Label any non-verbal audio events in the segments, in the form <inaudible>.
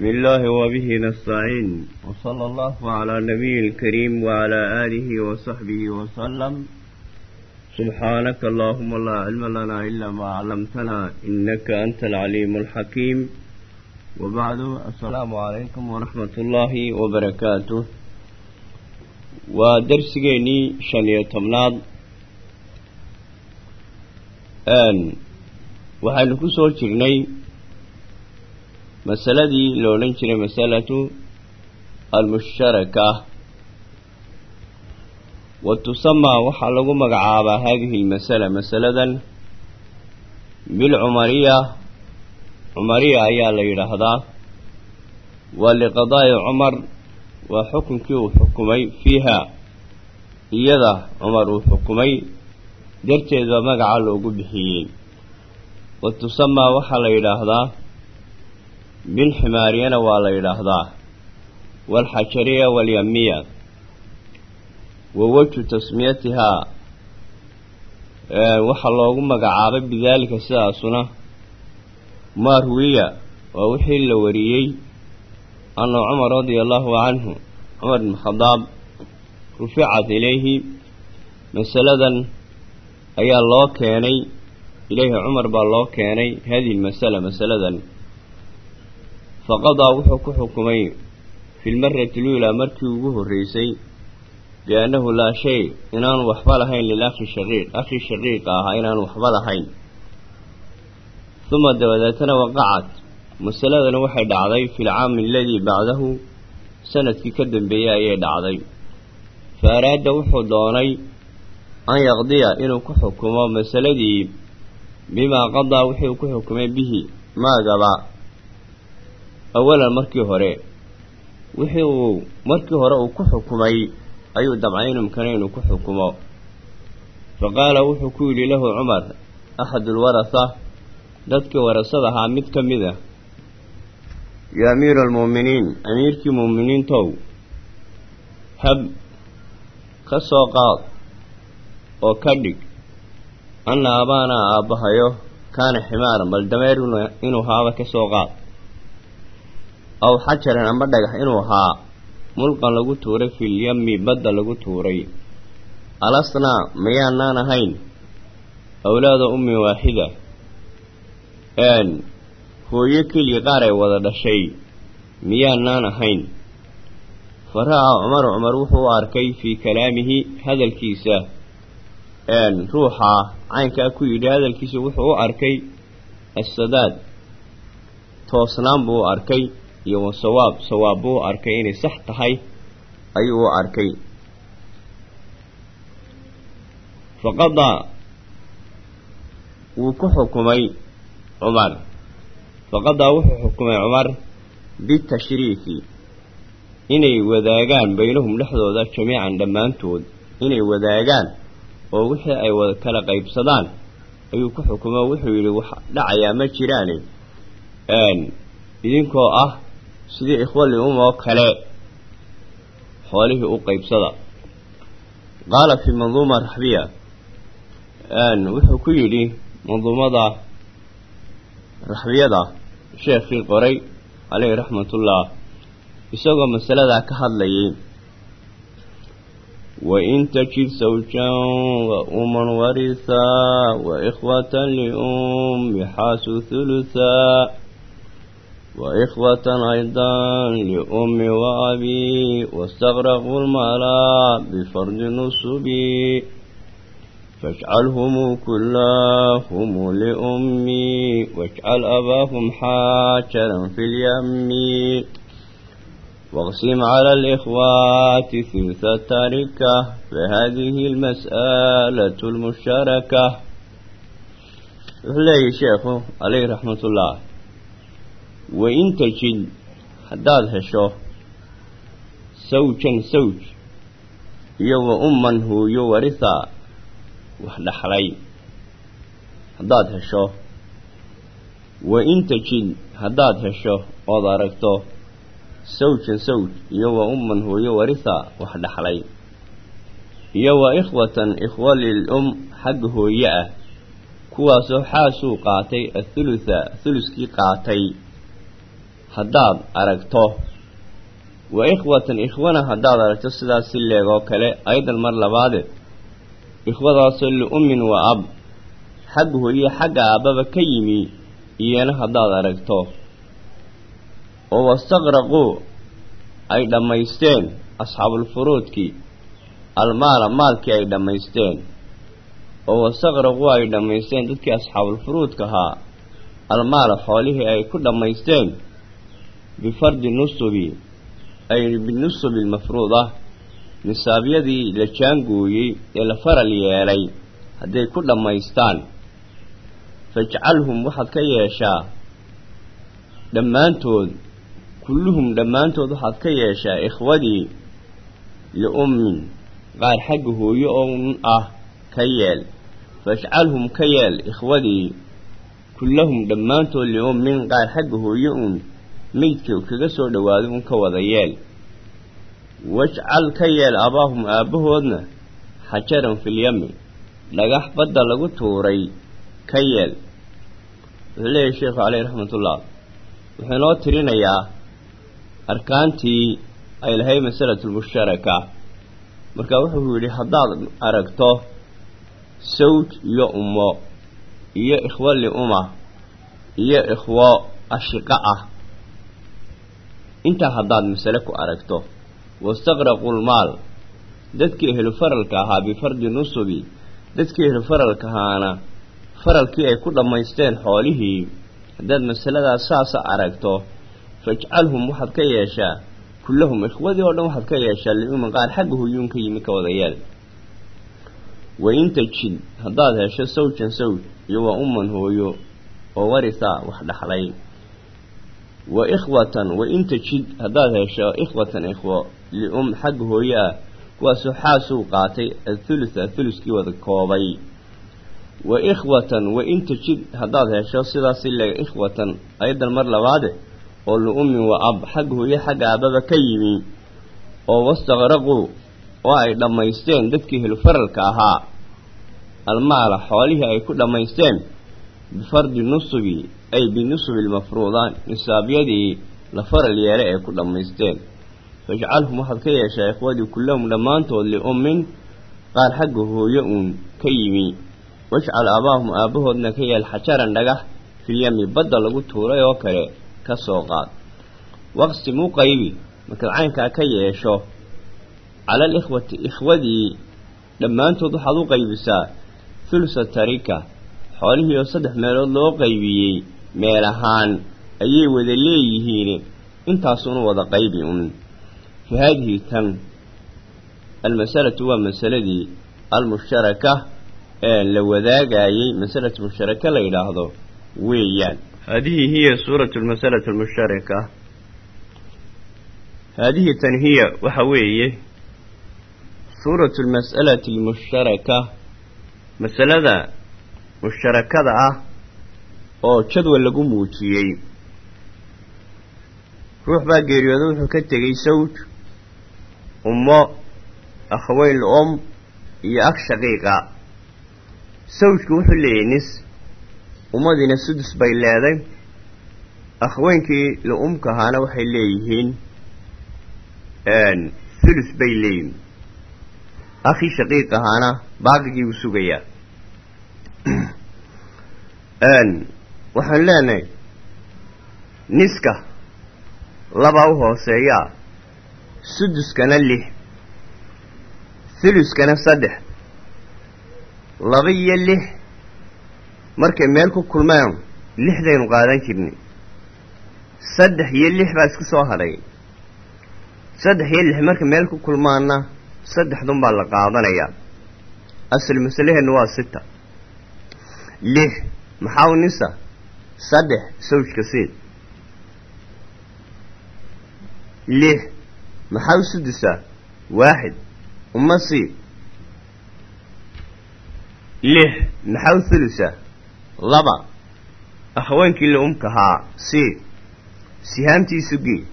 بسم الله وبه نستعين وصلى الله على نبي الكريم وعلى آله وصحبه وسلم سبحانك اللهم لا علم لنا إلا ما علمتنا إنك أنت العليم الحكيم وبعد السلام عليكم ورحمة الله وبركاته ودرسيني شنية تمناد آن waxaynu ku soo jirnay masaladii la odhan jiray masalatu almushtaraka. Wa tusamaa waxaa lagu magacaabaa hadihi lmasala masaladan bilcumariya. Cumariya ayaa la yidhaahdaa. Waa liqadaa'i cumar waa xukunkii uu xukumay fiiha. Iyada cumar uu xukumay darteed baa magaca loogu bixiyey. Wa tusamaa waxaa la yidhaahdaa bilximaariyana waa la yidhaahdaa. Waalxajariya walyamiya wa wejhu tasmiyatihaa waxaa loogu magacaabay bidaalika sidaasuna. Maa ruwiya waa wixii la wariyey. Anna cumar radia allahu canhu cumar bn khadaab ruficat ilayhi. Masaladan ayaa loo keenay. Ilayhi cumar baa loo keenay. Hadihi lmasala masaladan faqadaa wuxuu ku xukumay fi lmarati luulaa markii ugu horreysay biannahu laa shay inaanu waxba lahayn lilakhi shaqiiq akhi shaqiiqa ahaa inaanu waxba lahayn. Uma dabadeetana waqacat. Masaladana waxay dhacday fi lcaami aladii bacdahu sannadkii ka dambeeyey ayay dhacday. Fa wuxuu doonay an yaqdiya inuu ku xukumo masaladii bimaa qadaa wuxuu ku xukumay bihi maagaba awalan markii hore wixii uu markii hore uu ku xukumay ayuu dabcay inumkana inuu ku xukumo. Fa qaala wuxuu ku yidhi lahu cumar axadulwarasa dadkii warasada ahaa mid ka mid a ya amiira almu'miniin amiirkii mu'miniintow hab ka soo qaad oo ka dhig. Anna abaanaa aabbahayo kaana ximaaran bal dameer inuu haaba ka soo qaad aw xajaran ama dhagax inuu ahaa mulqan lagu tuuray filyami badda lagu tuuray. Alasnaa mayaanaan ahayn? Awlaada ummi waaxida hooyo keliya qaar ay wada dhashay. Miyaanaan ahayn? Fa ra'a cumar cumar wuxuu u arkay fii kalaamihi hadalkiisa. Ruuxa caynkaa ku yidhi hadalkiisa wuxuu u arkay assadaad. Toosnaan buu u arkay iyo wa sawaab sawaab buu arkay inay sax tahay ayuu arkay. Faqadaa wuu ku xukumay cumar. Faqadaa wuxuu xukumay cumar bitashriifi inay wadaagaan baynahum dhexdooda jamiican dhammaantood. Inay wadaagaan oo wixii ay kala qaybsadaan ayuu ku xukumo wuxuu yidhi wax dhacayaa ma jiraane. Idinkoo ah sidii ikhwali um oo kale xoolihii u qaybsada. Qaala fii manduuma raxbiya wuxuu ku yidhi manduumada raxbiyada sheekhii qoray caleyhi raxmatullah isagoo masaladaa ka hadlayay sawjan wa uman warisaa wa ikhwatan liummi xaasu huluthaa وإخوة أيضا لأم وأبي واستغرقوا المالا بفرد نصبي فاجعلهم كلهم لأمي واجعل أباهم حاجرا في اليم. واقسم على الإخوات ثلث التركة فهذه المسألة المشتركة إليه شيخ عليه رحمة الله. Wain tajid haddaad hesho sawjan sawj iyo wa umman hooyo warisaa wax dhaxlay haddaad hesho wain tajid haddaad hesho ood aragto sawjan sawj iyo wa umman hooyo warisaa wax dhaxlay iyo wa ikhwatan ikhwa lil um xagga hooye ah kuwaasoo xaasuu qaatay athulutha thuluskii qaatay haddaad aragto wa ikhwatan ikhwana haddaad aragto sidaas si leegoo kale aydan mar labaade ikhwadaasoo liummin wa ab xagga hooye xagga aabbaba ka yimi iyana haddaad aragto. Oo wastaqraquu ay dhammaysteen asxaabulfuruudkii almaala maalkii ay dhammaysteen. Oo wastaqraquu ay dhammaysteen dadkii asxaabulfuruudka ahaa almaala xoolihii ay ku dhammaysteen bifardi nusubi ay binusubi almafruud ah nisaabyadii la jaangooyey ee la faral yeelay hadday ku dhammaystaan fajcalhum waxaad ka yeeshaa dhammaantood kulluhum dhammaantood waxaad ka yeeshaa ikhwadii liummin qaar xagga hooyo oon ah ka yeel fajcalhum ka yeel ikhwadii kullahum dhammaantood liummin qaar xagga hooyo uun meydka kaga soo dhowaado un ka wada yeel. Wajcal ka yeel abaahum aabbahoodna xajaran filyami dhagax badda lagu tuuray ka yeel. Wuxuu leeyahy sheekhu caleyh raxmatullah wuxuu inoo tirinayaa arkaantii ay lahay masalatulmushtaraka marka wuxuu yidhi haddaad aragto sawj iyo ummo iyo ikhwo li'uma iyo ikhwo ashiqo ah intaa haddaad masale ku aragto wastaqraqu lmaal. Dadkii ehlu faralka ahaa bifardi nusubi dadkii ehlu faralka ahaana faralkii ay ku dhammaysteen xoolihii haddaad masaladaas saasa aragto fajcalhum waxaad ka yeeshaa kullahum ikhwadii oo dhan waxaad ka yeeshaa liumin qaar xagga hoyuun ka yimi ka wada yeel wa in tajid haddaad hesho sawjan sawj iyo wa umman hooyo oo warisa wax dhaxlay wa ikhwatan wa in tajid haddaad hesho ikhwatan ikhwo lium xagga hooyo ah kuwaasoo xaasuu qaatay athulus athuluskii wada koobay. Wa ikhwatan wa in tajid haddaad hesho sidaas ilega ikhwatan ayadan mar labaade oo liummin wa ab xagga hooye xagga aababa ka yimi oo wastaqraquu oo ay dhammaysteen bifardi nusubi ay binusubi almafruuda nisaabyadii la faral yeelay ay ku dhammaysteen fajcalhum waxaad ka yeeshaa ikhwadii kullahum dhammaantood liummin qaar xagga hooyo uun ka yimi wajcal aabaahum aabbahoodna ka yeel xajaran dhagax filyami badda lagu tuuray oo kale ka soo qaad waqsim u qaybi markaad caynkaa ka yeesho cala alikhwati ikhwadii dhammaantood waxaad u qaybisaa thulusa tarika xoolihii oo saddex meelood loo qaybiyey meel ahaan ayay wada leeyihiin. Intaasuna wada qaybi un fa haadihi tan almasalatu waa masaladii almushtaraka ee la wadaagayey. Masalatu mushtaraka la yidhaahdo weeyaan. Haadihi hiya suuratu lmasalati almushtaraka. Haadihi tan hiya waxa weeye suuratu lmas'alati almushtaraka. Masalada mushtarakada ah oo jadwal lagu muujiyey. Ruux baa geeriyooda wuxuu ka tegey sawj ummo akhaweyn lu-om iyo ag shaqiiqa. Sawjku wuxuu leeyahy nis ummadiina sudus bay leeday. Akhaweynkii lu-umka ahaana waxay leeyihiin thulus bay leeyihiin akhii shaqiiq ahaana baaqigii uu sugayaa waxaan leenahay niska laba u hooseeyaa suduskana lix thuluskana saddex laba iyo lix. Markay meel ku kulmeen lixdaynu qaadan jirnay. Saddex iyo lix baa isku soo hadhay saddex iyo lix markay meel ku kulmaanna saddexdun baa la qaadanayaa asal masalaheennu waa sita. Lix maxaa u nisa? Saddex sawjka siid lix maxaa u sudusaa waaxid uma siid lix maxaa u thulusaa laba. Akhaweenkii la-umka haa siid sihaamtiisu gee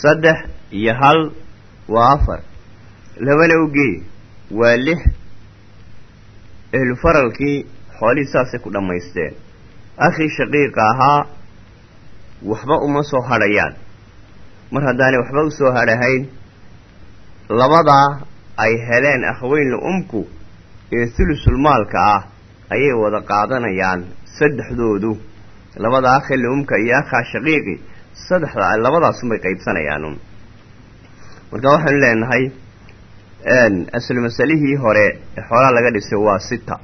saddex iyo hal waa afar. Labana u gee waa lix. Ehlu faralkii xoolihii saasay ku dhammaysteen akhii shaqiiqa ahaa waxba uma soo hadhayaan. Mar haddaanay waxba u soo hadhahayn labadaa ay heleen akhweynla umku ee thulusul maalka ah ayay wada qaadanayaan saddexdoodu. Labada akhila umka iyo akhaa shaqiiqi saddexda labadaasunbay qaybsanayaan marka waxaynu leenahay asal masalihii hore ee xoolaha laga dhisay waa sita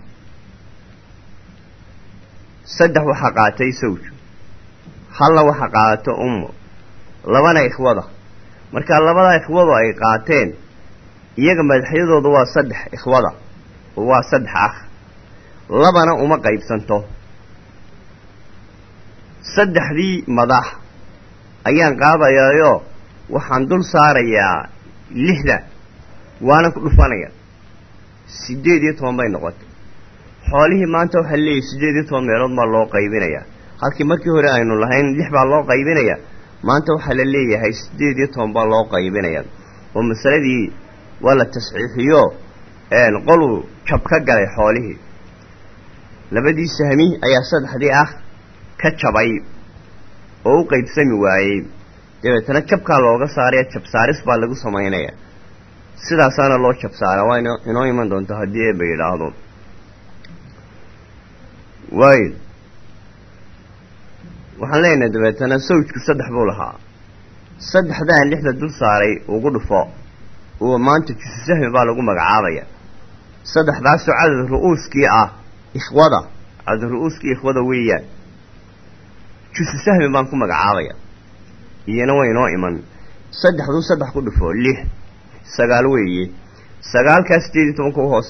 saddex waxaa qaatay sawj. Halna waxaa qaadato ummo labana ikhwada. Marka labada ikhwadu ay qaateen iyaga madaxyadooda waa saddex ikhwada. Oo waa saddex akh. Labana uma qaybsanto. Saddexdii madax ayaan qaadayaayo waxaan dul saarayaa lixda waana ku dhufanaya siddeed iyo toban bay noqotay xoolihii maanta waxaa leeyahy siddeed iyo toban meelood baa loo qaybinayaa halkii markii hore aynu lahayn lix baa loo qaybinaya. Maanta waxaa la leeyahay siddeed iyo toban baa loo qaybinaya. Oo masaladii waa la tasxiixiyo qoluu jab ka galay xoolihii. Labadii sahmi ayaa saddexdii ah ka jabay oo u qaybsami waayey. Dabeetana jabkaa looga saaraya jab saaris baa lagu samaynaya sidaasaana loo jab saara waa inoo iman doonto haddii eeba yidhaahdo waayo. Waxaan leenahay dabeetana sawjku saddex buu lahaa. Saddexdaa lixda dul saaray ugu dhufo oo maanta jusu sahmi baa lagu magacaabaya. Saddexdaasoo cadad ru-uuskii ah ikhwada cadad ru-uuskii ikhwada weeyaan. Jusu sahmi baan ku magacaabaya. Iyana way inoo iman. Saddexduu saddex ku dhufo lix. Sagaal weeye. Sagaalkaas sideed iyo tobanka u hoos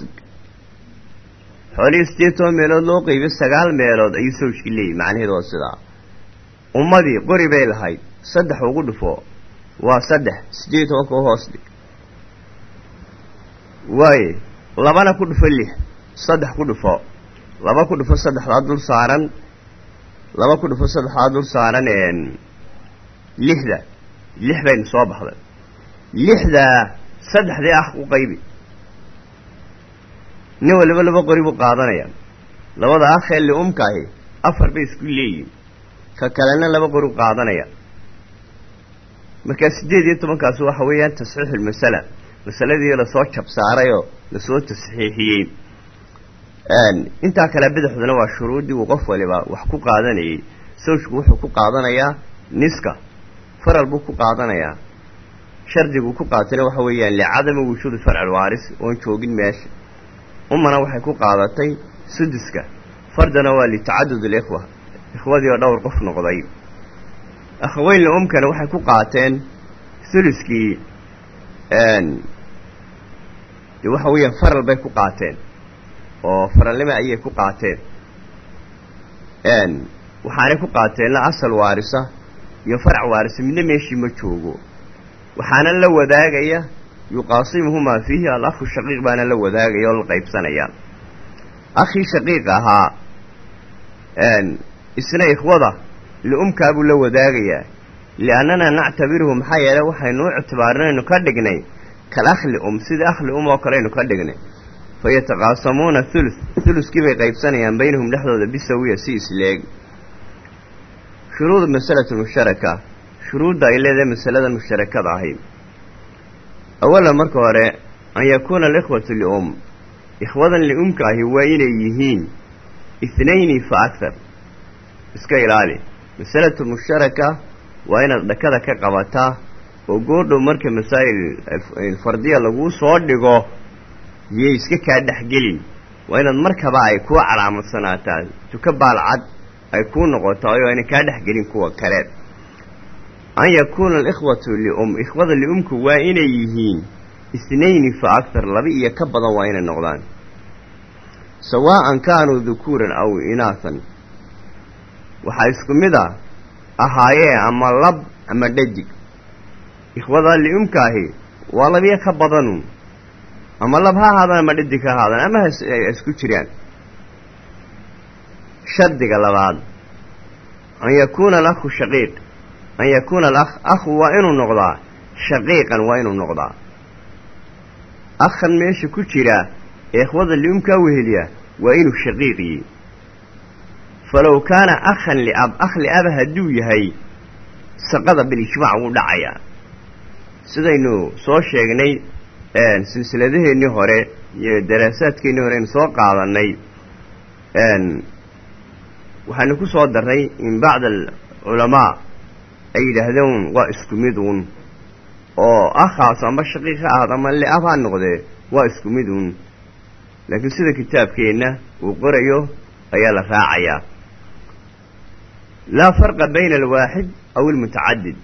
xoolihii sideed toban meelood loo qeybiyo sagaal meelood ayuu sawjkii leeyahy macnaheedu waa sidaa. Ummadii qori bay lahayd saddex ugu dhufo waa saddex tobanka u hoos dhig waaye labana ku dhufo lix saddex ku dhufo. Laba ku dhufo saddexdaa dul saaran laba ku dhufo saddexdaa dul saaran lixda. Lix baynu soo baxday. Lixdaa saddexdii ah u qaybi nin waliba laba qori buu qaadanaya labada akhee li-umka ahi afar bay isku leeyihiin ka kalena laba qori u qaadanaya markaa siddeed iyo tobankaas waxa weeyaan tasxiixulmasala masaladii la soo jab saarayoo la soo tasxiixiyey intaa kale badaxduna waa shuruuddii uu qof waliba wax ku qaadanayay sawjku wuxuu ku qaadanayaa niska faral buu ku qaadanayaa shardiguu ku qaatayna waxa weeyaan licadami wujuudi lwaaris oon joogin meesha umana waxay ku qaadatay suduska fardana waa litacadud alikhwa. Ikhwadii oo dhowr qof noqday. Akhaweynla umkana waxay ku qaateen thuluskii de waxa weeyaan faral bay ku qaateen. Oo faralnimo ayay ku qaateen. Waxaanay ku qaateenna asal waarisa iyo farac waarisa midna meeshii ma joogo. Waxaana la wadaagaya yuqaasimuhumaa fiihi al-akhu shaqiiq baana la wadaagaya oo la qaybsanaya. Akhii shaqiiq ahaa isna ikhwada li-umkaabuu la wadaagayaa liannana nactabiruhu maxaa yeelay waxaynu u ictibaarinaynu ka dhignay kal akhli um sidii akhli um oo kaleaynu ka dhignay. Fa yataqaasamuuna thuluth thuluskii bay qaybsanayaan baynahum dhexdooda bisawiya si isleeg. Shuruudu masalati musharaka shuruudda ay leedahay masalada musharakada ahi awalan marka hore an yakuuna alikhwatu lium ikhwadan liumka ahi waa inay yihiin ithnayni fa akhar iska ilaali masalatu musharaka waa inaad dhakada ka qabataa oo goordhow marka masaa'il fardiya laguu soo dhigo yay iska kaa dhexgelin waa inaad markaba ay kuu calaamadsanaataa tuka baalcad ay kuu noqotaa oo ayna kaa dhexgelin kuwa kale an yakuuna alikhwatu lium ikhwada liumku waa inay yihiin ithnayni fa akthar laba iyo ka badan waa inay noqdaan. Sawaa'an kaanuu dukuuran aw inaathan. Waxaa isku mid a ahaayee ama lab ama dhadig ikhwada liumkaahi waa labiyo ka badanu ama lab ha ahaadaan ama dhadig ha ama ha isku jiraan. Shardiga labaad an yakuuna alakhu shaqiiq an yakuuna alakh akhu waa inuu noqdaa shaqiiqan waa inuu noqdaa akhan meesha ku jira ee ikhwada liumkaa weheliya waa inuu shaqiiqiyi falow kaana akhan liab akh liaba hadduu yahay saqada bilijmaac wuu dhacayaa sidaynu soo sheegnay silsiladaheennii hore iyo daraasaadkeennii hore aynu soo qaadannay waxaanu ku soo darray in bacd alculamaa ay yidhaahdeen waa isku mid uun. Oo akhaas amba shaqiiq ha ahad ama le-ab ha noqdee waa isku mid uun. Laakiin sida kitaabkeenna uu qorayo ayaa la raacayaa. Laa farqa bayna alwaaxid aw almutacadid.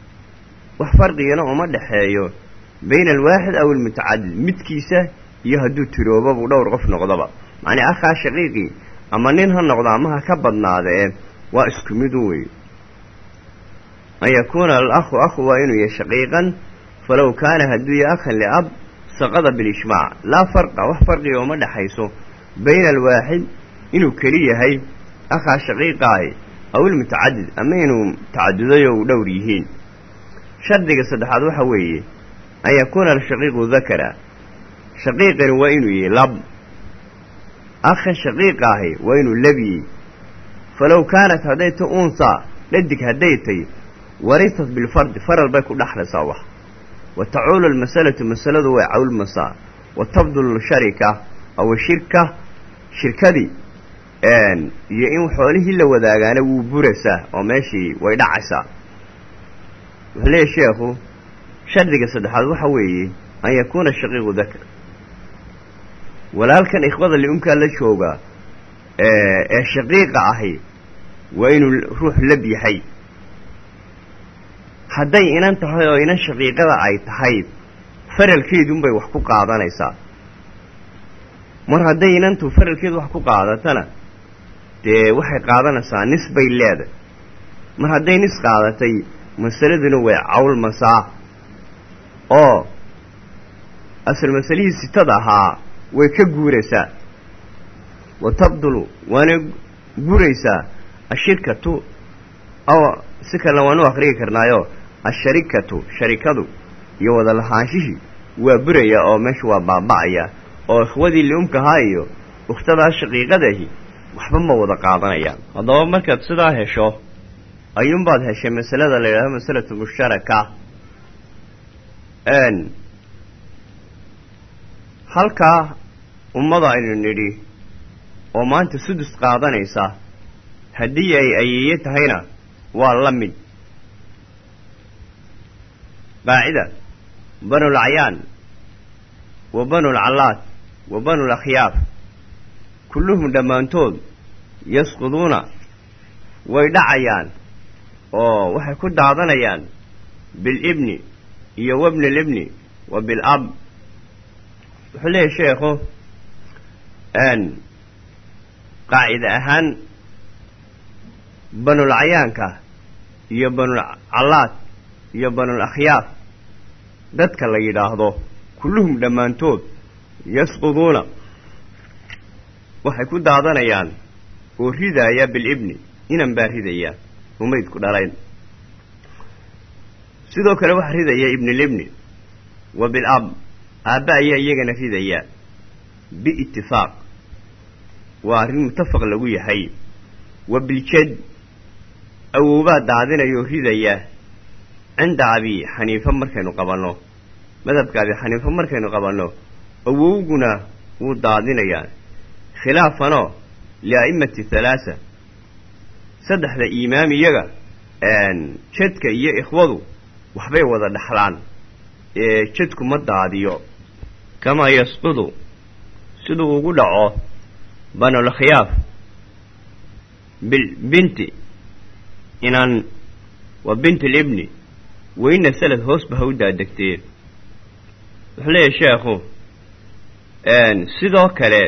Wax farqigana uma dhexeeyo. Bayna alwaaxid aw almutacadid. Midkiisa iyo hadduu tirooba buu dhowr qof noqdaba macnii akhaa shaqiiqii ama nin ha noqdo ama ka badnaadee waa isku midu wey an yakuuna alakhu akhu waa inuu yahay shaqiiqan falow kaana hadduu yahay akhan liab saqada bilijmaac laa farqa wax farqiga uma dhexayso bayna alwaaxid inuu keli yahay akhaa shaqiiqaahi aw ilmutacadid ama inuu tacadudayo u dhowr yihiin. Shardiga saddexaad waxa weeye an yakuuna alshaqiiqu dakara shaqiiqani waa inuu yahay lab. Akha shaqiiqaahi waa inuu labiyey falow kaanat hadday ta unsaa dhadig hadday tay warisat bilfardi faral bay ku dhexlaysaa wax. Wa tacuulu almasalatu masaladu way cawlmasaa. Wa tabdulu sharika aw shirka shirkadii iyo in xoolihii la wadaagaana wuu burasaa oo meeshii way dhacaysaa. Wuxuu leeyahy sheekhu shardiga saddexaad waxa weeye an yakuuna shaqiiqu dakar. Walaalkan ikhwada liumkaa la jooga ee shaqiiqa ahi waa inuu ruux lab yahay hadday inan tahay oo inan shaqiiqada ay tahay faralkeedunbay wax ku qaadanaysaa. Mar hadday inantu faralkeedu wax ku qaadatana dee waxay qaadanaysaa nis bay leedahay mar hadday nis qaadatay masaladuna way cawlmasaa oo asal masalihii sitada ahaa way ka guuraysaa. Wa tabdulu waana guraysaa ashirkatu. Aw si kalena waanu akhriyi karnaayo asharikatu sharikadu iyo wada lahaanshihii waa buraya oo meesha waa baaba'aya oo ikhwadii liumkahaa iyo ukhtadaa shaqiiqadahi waxba ma wada qaadanayaan. Haddaba markaad sidaa hesho ayuunbaad heshay masalada la yidhahdo masalatu mushtaraka halkaa ummada aynu nidhi oo maanta sudus qaadanaysa haddii ay ayeeye tahayna waa la mid banulcayyaan wa banulcallaad wa banulakhyaaf kulluhum dhammaantood yasquduuna way dhacayaan oo waxay ku daadanayaan bilibni iyo wabni libni wa bilab wuxuu leeyahy sheekhu qaacida ahaan banulcayaanka iyo banulcallaad iyo banul akhyaaf dadka la yidhaahdo kulluhum dhammaantood yasquduuna. Waxay ku daadanayaan oo ridaaya bilibni inan baa ridaya umaydku dhalayn. Sidoo kale waxaa ridaya ibnilibni wa bilab aabba ayaa iyagana ridaya biitifaaq waa arrin mutafaq lagu yahay. Wa biljad awowbaa daadinayoo ridaya cinda abi xaniife markaynu qabanno. Madhabka abi xaniife markaynu qabanno. Awowguna wuu daadinayaa. Khilaafanoo lia'immati halaasa saddexda iimaam iyaga jadka iyo ikhwadu waxbay wada dhexlaan ee jadku ma daadiyo. Kamaa yasqudu. Siduu ugu dhaco banulkhiyaaf bilbinti inan wa binti libni weyna salad hoosba ha u daadegtee wuxuu leeyahay sheekhu sidoo kale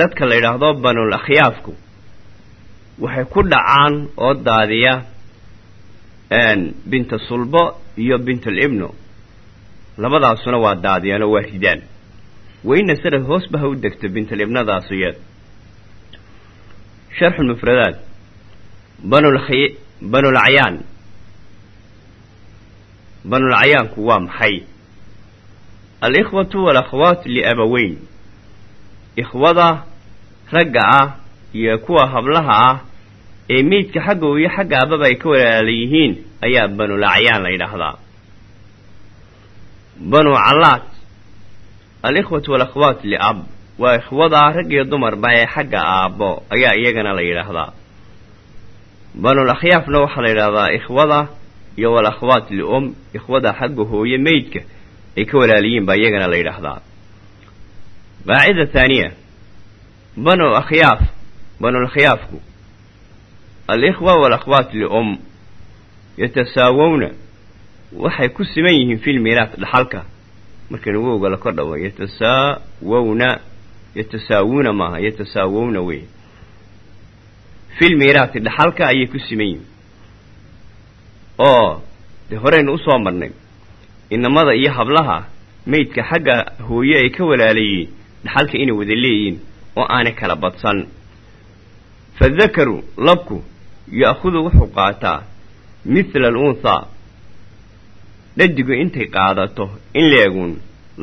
dadka la yidhaahdo banul akhyaafku waxay ku dhacaan oo daadiya binta sulbo iyo bintul ibno labadaasuna waa daadiyaan oo waa ridaan weyna sanad hoosba ha u degto bintul ibnadaas iyad sharxu mufradaat banulkhy banulcayyaan banulcayaanku waa maxay alikhwatu walakhwaat liabaweyn ikhwada ragga ah iyo kuwa hablaha ah ee meydka xagga iyo xagga aababa ay ka walaala yihiin ayaa banulacyaan la yidhaahdaa banu callaat alikhwatu walakhwaat liab waa ikhwada rag iyo dumarba ee xagga aabbo ayaa iyagana la yidhaahdaa banul akhyaafna waxaa la iyo walakhwaat lium ikhwada xagga hooye meydka ay ka walaaliyiin baa iyagana la yidhaahdaa. Qaacida thaaniya banu akhyaaf banul akhyaafku alikhwa walakhwaat lium yatasaawowna waxay ku siman yihiin filmiiraat dhaxalka. Markaynu wowga la kor dhawo yatasaawowna yatasaawuuna maaha yatasaawowna wey filmiiraati dhaxalka ayay ku siman yihiin oo. Dee horeynu u soo marnay. Inamada iyo hablaha meydka xagga hooye ay ka walaalayiin dhaxalka inay wada leeyihiin oo aanay kala badsan. Fadakaru labku ya'khudu wuxuu qaataa mithla alunhaa dhadigu intay qaadato in leegun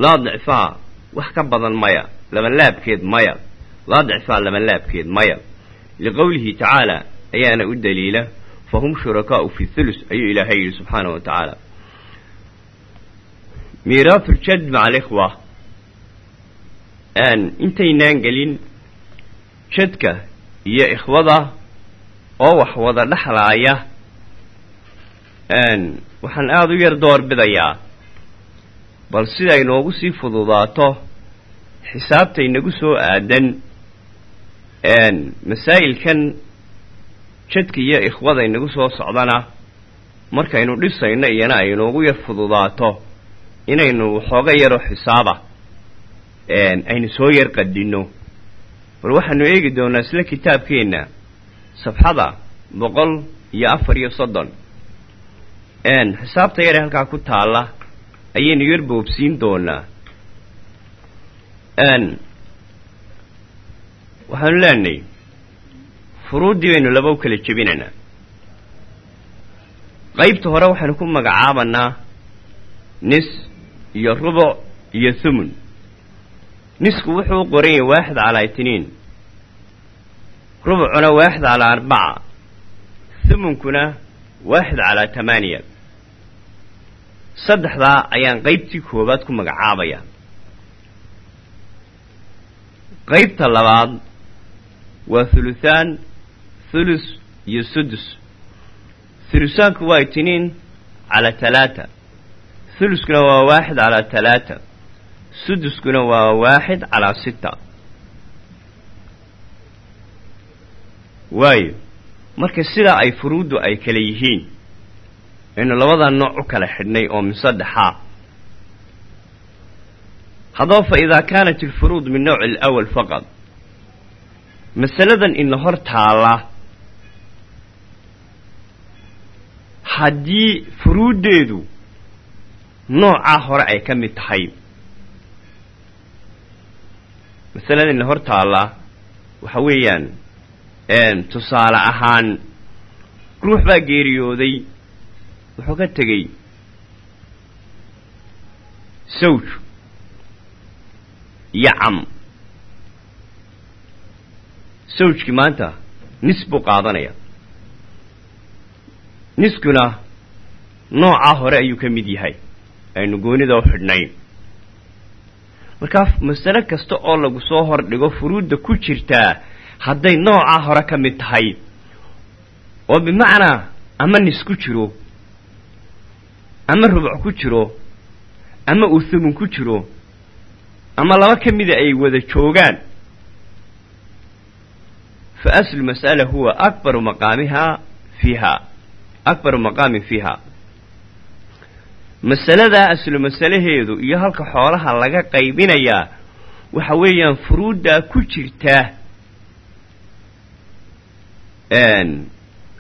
laa dicfaa wax ka badan maya labanlaabkeed maya. Laa dicfaa labanlaabkeed maya. Liqowlihi tacaala ayaana u daliila fahum shurakaau fi thulus ayuu ilaahay yidhi subxaana wa tacaala miiraahu ljad maca alikhwa intaynaan gelin jadka iyo ikhwada oo wax wada dhexlaaya waxaan aada u yar doorbidayaa bal siday noogu sii fududaato xisaabta inagu soo aadan masaa'ilkan jadka iyo ikhwada inagu soo socdana markaynu dhisayno iyana ay noogu yar fududaato inaynu waxooga yaroo xisaaba aynu soo yar qadinno bal waxaanu eegi doonaa isla kitaabkeenna safxada boqol iyo afar iyo soddon. Xisaabta yare halkaa ku taalla ayaynu yar boobsiin doonaa. Waxaanu leenahay furuuddii baynu laba u kala jebinaynaa qaybta hore waxaynu ku magacaabanaa nis iyo rubuc iyo thumun nisku wuxuu u qoran yahay waaxid calaa itniin rubucuna waaxid calaa arbaca. Thumunkuna waaxid calaa tamaaniya. Saddexdaa ayaan qaybtii koowaad ku magacaabaya qaybta labaad waa thuluthaan thulus iyo sudus. Thulusaanku waa itniin calaa talaata. Thuluskuna waa waaxid calaa talaata. Suduskuna waa waaxid calaa sita waayo marka sidaa ay furuuddu ay kala yihiin aynu labada nooc u kala xidhnay oo min saddexaa. Haddaba fa idaa kaanat alfuruud min nawci alawal faqad. Masaladan ina hor taalla haddii furuuddeedu noocaa hore ay ka mid tahay masaladan ina hor taalla waxa weeyaan tusaale ahaan ruux baa geeriyooday wuxuu ka tegey sawj iyo cam. Sawjkii maanta nis buu qaadanaya niskuna noocaa hore ayuu ka mid yahay. Aynu goonida u xidhnay markaa masale kasta oo lagu soo hordhigo furuudda ku jirtaa hadday noocaa hore ka mid tahay oo bimacnaa ama nis ku jiro ama rubuc ku jiro ama uu thumun ku jiro ama laba ka mida ay wada joogaan fa aslu mas'ala huwa akbaru maqaamihaa fiiha akbaru maqaamin fiiha. Masaladaa aslu masalaheedu iyo halka xoolaha laga qaybinayaa waxa weeyaan furuuddaa ku jirta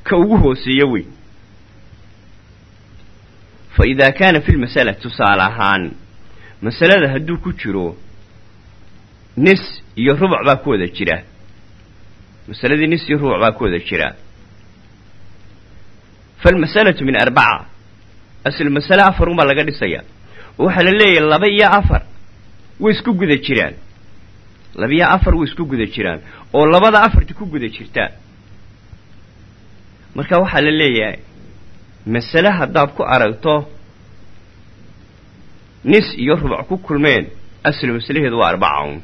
ka ugu hooseeya wey fa idaa kaana fi lmasala tusaale ahaan masalada hadduu ku jiro nis iyo rubuc baa ku wada jira. Masaladii nis iyo rubuc baa ku wada jira falmasalatu min arbaca asl masale afar unbaa laga dhisaya oo waxaa la leeyahay laba iyo afar way isku guda jiraan laba iyo afar way isku guda jiraan oo labada afarta ku guda jirta marka waxaa la leeyahay masale haddaad ku aragto nis iyo rubac ku kulmeen aslu masalaheedu waa arbacaun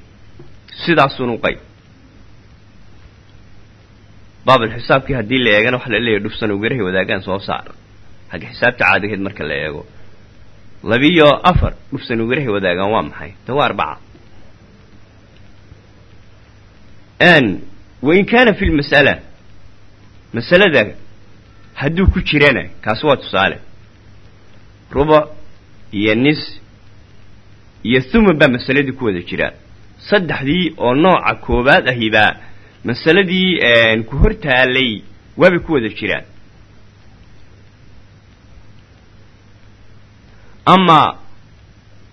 sidaasunu qayb baabulxisaabkii haddii la eegana waxaa la leeyahay dhufsan ugarahay wadaagaan soo saar xagga xisaabta caadigeed marka la eego. Labiyo afar dhufsan ugarahay wadaagaan waa maxay? De waa arbaca wain kaana fi lmas'ala masalada hadduu ku jirana kaasi waa tusaale. Rubuc iyo nis iyo thuman baa masaladii ku wada jira. Saddexdii oo nooca koowaad ahibaa masaladii ku hor taalay waabay ku wada jiraan. Ama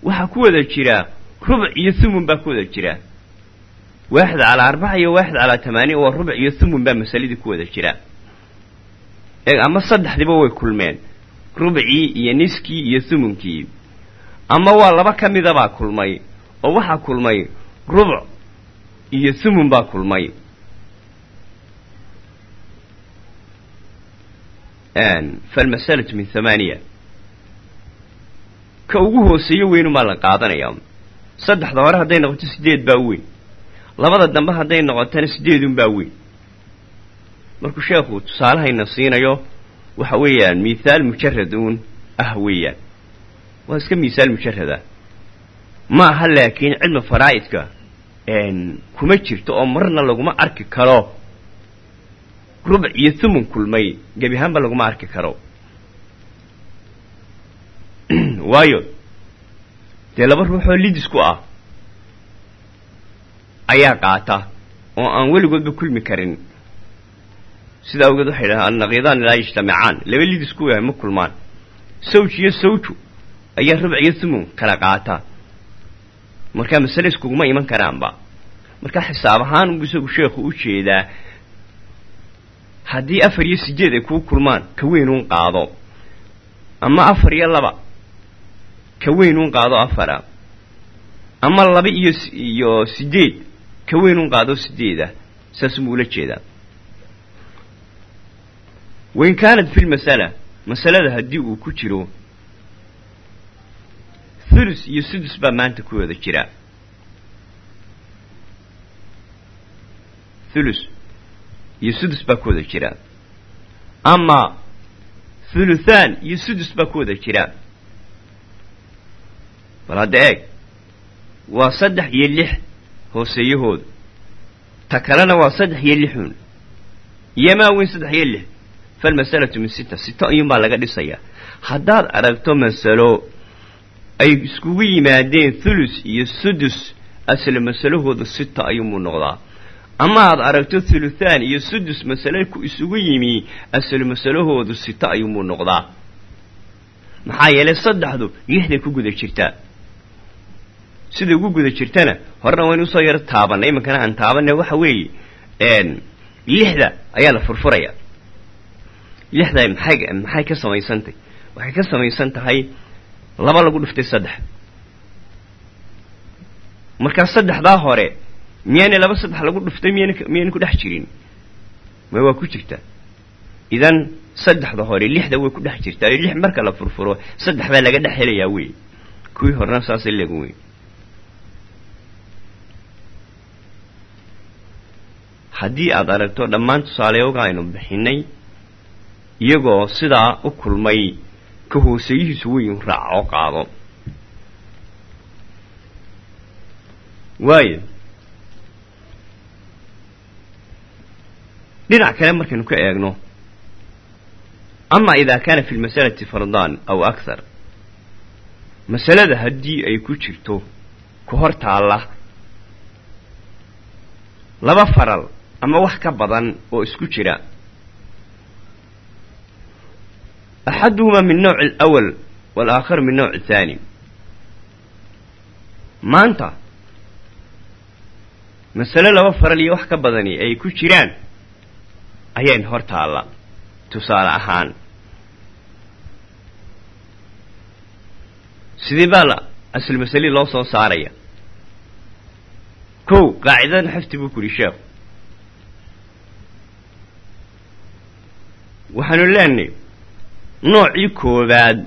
waxaa ku wada jira rubuc iyo thumun baa ku wada jira. Waaxid calaa arbaca iyo waaxid calaa tamaaniya waa rubuc iyo thumun baa masaladii ku wada jira. Ama saddexdiiba way kulmeen rubcii iyo niskii iyo thumunkii. Ama waa laba ka midabaa kulmay oo waxaa kulmay rubuc iyo thumun baa kulmay falmasalatu min thamaaniya. Ka ugu hooseeyo weynumaa la qaadanayaa saddexda hore hadday noqoto sideed baa weyn. Labada dambe hadday noqotona sideedun baa weyn. Markuu sheekhu tusaalahayna siinayo waxa weeyaan mithaal mujarad uun ah weeyaan. Waa iska misaal mujarada ma aha laakiin cilmi faraa'idka kuma jirto oo marna laguma arki karo rubuc iyo thumun kulmay gebi ahaanba laguma arki karo. <clears throat> Waayo dee laba ruuxoo lidisku ah ayaa qaata oo aan weligoodba kulmi karin. Sidaa awgeed waxay dhahaan annaqiidaan laa yajtamicaan. Laba lidisku yahay ma kulmaan. Sawj iyo sawju ayaa rubuc iyo thumun kala qaata. Markaa masale iskuguma iman karaanba. Markaa xisaab ahaan unbu isagu sheekhu u jeedaa haddii afar iyo sideed ay kuu kulmaan ka weynuun qaado. Ama afar iyo laba ka weynuun qaado afara. Ama laba iyo iyo sideed ka weynuun qaado sideeda. Saasumuu ula jeedaa. Wain kaanat fi lmasala masalada haddii uu ku jiro thulus iyo sudus baa maanta ku wada jira. Thulus iyo sudus baa ku wada jira ama thuluthaan iyo sudus baa ku wada jira bal hadda eeg waa saddex iyo lix hooseeyahooda ta kalena waa saddex iyo lixun iyomaa weyn saddex iyo lix falmasalatu min sita sito ayuunbaa laga dhisayaa haddaad aragto masalo ay iskugu yimaadeen thulus iyo sudus asla masalahooda sita ayuunbuu noqdaa ama aad aragto thuluthaan iyo sudus masale ku isugu yimi asal masalahoodu sita ayuunbuu noqdaa. Maxaa yeelay saddexdu lixday ku guda jirtaa siday ugu guda jirtana horena waynu u soo yaro taabanay iminkana aan taabanay waxa weeye lixda ayaa la furfuraya. Lixda maxay maxay ka samaysantay? Waxay ka samaysan tahay laba lagu dhuftay saddex. Markaa saddexdaa hore miyaanay laba saddex lagu dhuftay miyan miyayna ku dhex jirin. Ma waa ku jirtaa idan saddexda hore lixda way ku dhex jirtaa lix marka la furfuro saddex baa laga dhex helayaa wey. Kuwii horena saasay leegun wey. Haddii aad aragto dhammaan tusaaleyoga aynu bixinay iyagoo sidaa u kulmay ka hooseeyihiisu weyn raac oo qaado. Waayo dhinac kale markaynu ka eegno. Ama idaa kaana fi lmasalati fardaan aw akhar masalada haddii ay ku jirto ku hor taalla laba faral ama wax ka badan oo isku jira. Axaduhumaa min nawci alawal walaakharu min nawci athaani maanta masale laba faral iyo wax ka badani ay ku jiraan ayayn hor taalla tusaale ahaan. Sidii baa la asal masalii loo soo saaraya. Kow qaacidadan xifti buu ku yihi waxaanu leenahay noocii koowaad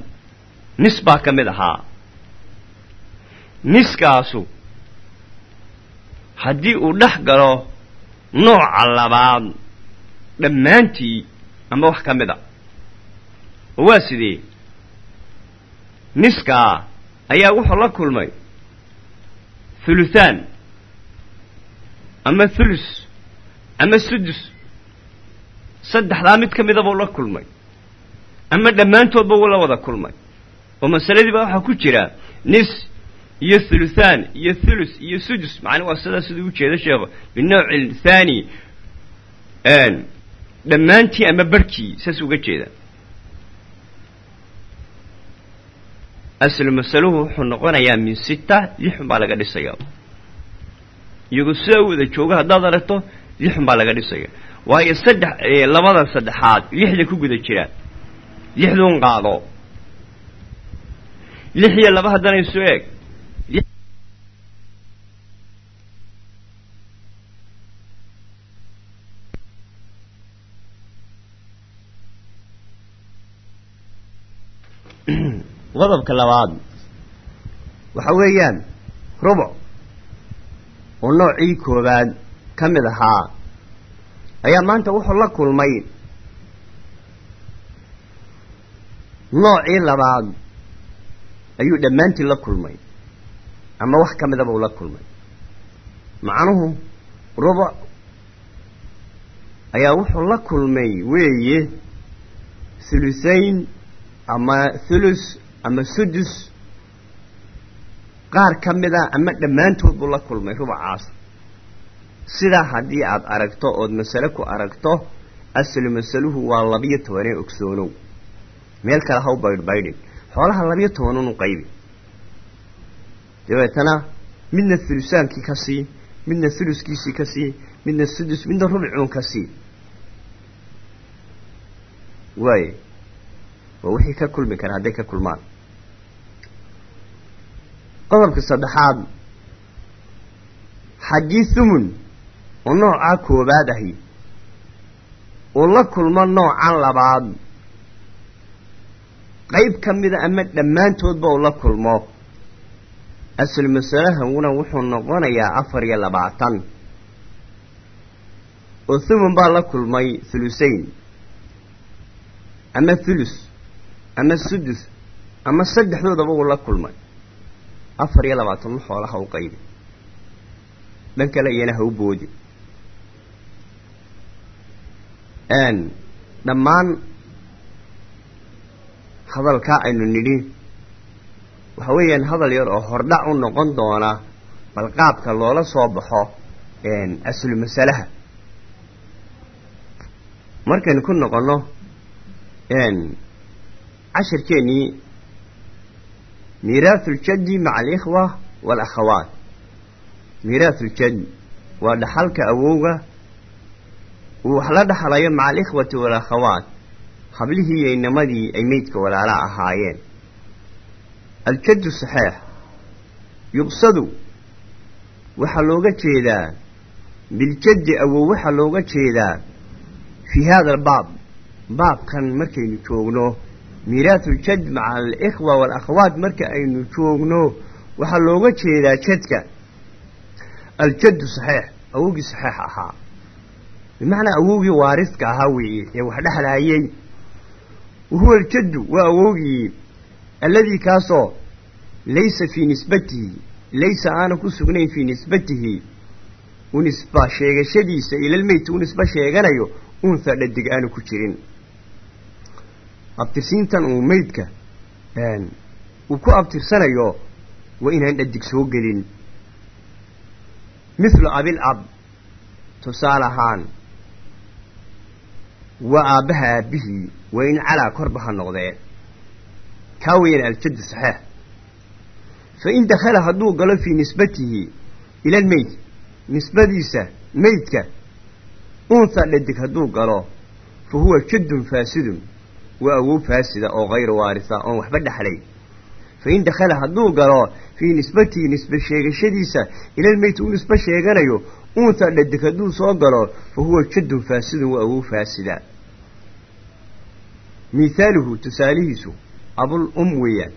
nis baa ka mid ahaa. Niskaasu haddii uu dhex galo nooca labaad dhammaantii ama wax ka mid a. Oo waa sidee niskaa ayaa wuxuu la kulmay thuluthaan ama thulus ama sudus. Saddexdaa mid ka mida buu la kulmay ama dhammaantoodba wuu la wada kulmay. Oo masaladii baa waxaa ku jira nis iyo thuluthaan iyo thulus iyo sudus. Macnaa waa sidaa siduu ujeeda sheekhu binawci thaani dhammaantii ama barhkii saas uga jeeda. Aslu masaluhu wuxuu noqonayaa min sita lixun baa laga dhisayaa. Iyagoo sidaa u wada jooga haddaad aragto lixun baa laga dhisaya waayo saddex labada saddexaad lixda ku guda jiraan lixduun qaado. Lix iyo laba haddana isu eeg qodobka labaad. Waxa weeyaan rubuc oo noocii koowaad ka mid ahaa. Ayaa maanta wuxuu la kulmay noocii labaad. Ayuu dhammaantii la kulmay ama wax ka midaba uu la kulmay. Macnuhu rubuc ayaa wuxuu la kulmay weeye thulusayn ama thulus ama sudus qaar ka mid a ama dhammaantood buu la kulmay rubacaas. Sidaa haddii aad aragto ood masale ku aragto aslu masaluhu waa labiyo tobanee ogsoonow meel kale haw baydhbaydhin xoolaha labiyo toban unu qaybi. Dabeetana midna thulusaankii ka sii midna thuluskiisii ka sii midna sudus midna rubcuun ka sii. Waaye waa wixii ka kulmi kara hadday ka kulmaan qodobka saddexaad haddii thumun oo noocaa koowaad ahi uu la kulmo noocan labaad qayb ka mida ama dhammaantoodba uu la kulmo. Asal masalahawuna wuxuu noqonayaa afar iyo labaatan oo thumun baa la kulmay thulusayn ama thulus ama sudus ama saddexdoodaba uu la kulmay afar iyo labaatan ma xoolaha u qaybi. Dhan kale iyana ha u boodi. Dhammaan hadalkaa aynu nidhi waxa weeyaan hadal yar oo hordhac u noqon doona bal qaabka loola soo baxo aslu masalaha. Markaynu ku noqonno cashirkeennii miiraath uljaddi maca alikhwa waalakhawaat miiraath uljad waa dhaxalka awowga uu wax la dhaxlayo maca alikhwati waalakhawaat hablihii iyo inamadii ay meydka walaala ahaayeen. Aljaddu saxeex yuqsadu waxaa looga jeedaa biljaddi awow waxaa looga jeedaa fii hada joogno miiraathul-jad maca alikhwa waalakhawaat marka aynu joogno waxaa looga jeedaa jadka. Aljaddu saxeex awowgii saxeex ahaa. Bimacnaa awowgii waariska ahaa weeye ee wax dhexlaayey wahuwa aljaddu waa awowgii alladii kaasoo laysa fii nisbatihi laysa aana ku sugnayn fii nisbatihi. U nisba sheegashadiisa ilalmeyt u nisba sheeganayo untha dhadig aanu ku jirin abtirsiintan uu meydka uu ku abtirsanayo waa inaan dhadig soo gelin. Mithlu abil ab tusaale ahaan waa aabbaha aabbihii waa in calaa korba ha noqdee. Kaa weeyaan aljaddu saxeex fa in dakhala hadduu galo fii nisbatihi ila almeyd nisbadiisa meydka untha dhadig hadduu galo fa huwa jaddun faasidun waa awow faasida oo hayru waarisa oon waxba dhexlay fa in dakhala hadduu galo fii nisbatihi nisbe sheegashadiisa ilalmeyd uu nisbe sheeganayo untha dhadig hadduu soo galo fa huwa jaddun faasidun waa awow faasida. Mithaaluhu tusaalihiisu abul um weeyaan.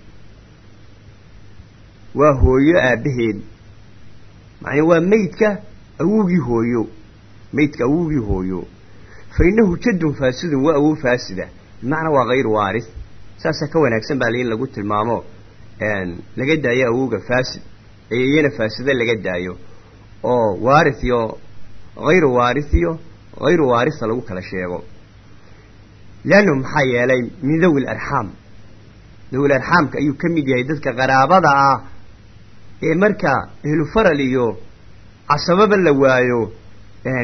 Waa hooyo aabbaheed macnaa waa meydka awowgii hooyo. Meydka awowgii hooyo. Fa innahu jaddun faasidun waa awow faasida bimacnaa waa hayru waaris. Saasaa ka wanaagsan baa in lagu tilmaamo laga daayo awowga faasid ee iyana faasida laga daayo. Oo waaris iyo hayru waaris iyo hayru waarisa lagu kala sheego. Leannu maxaa yeelay min dawi larxaam dawil arxaamka ayuu ka mid yahay dadka qaraabada ah ee marka ehlu faral iyo casababa la waayo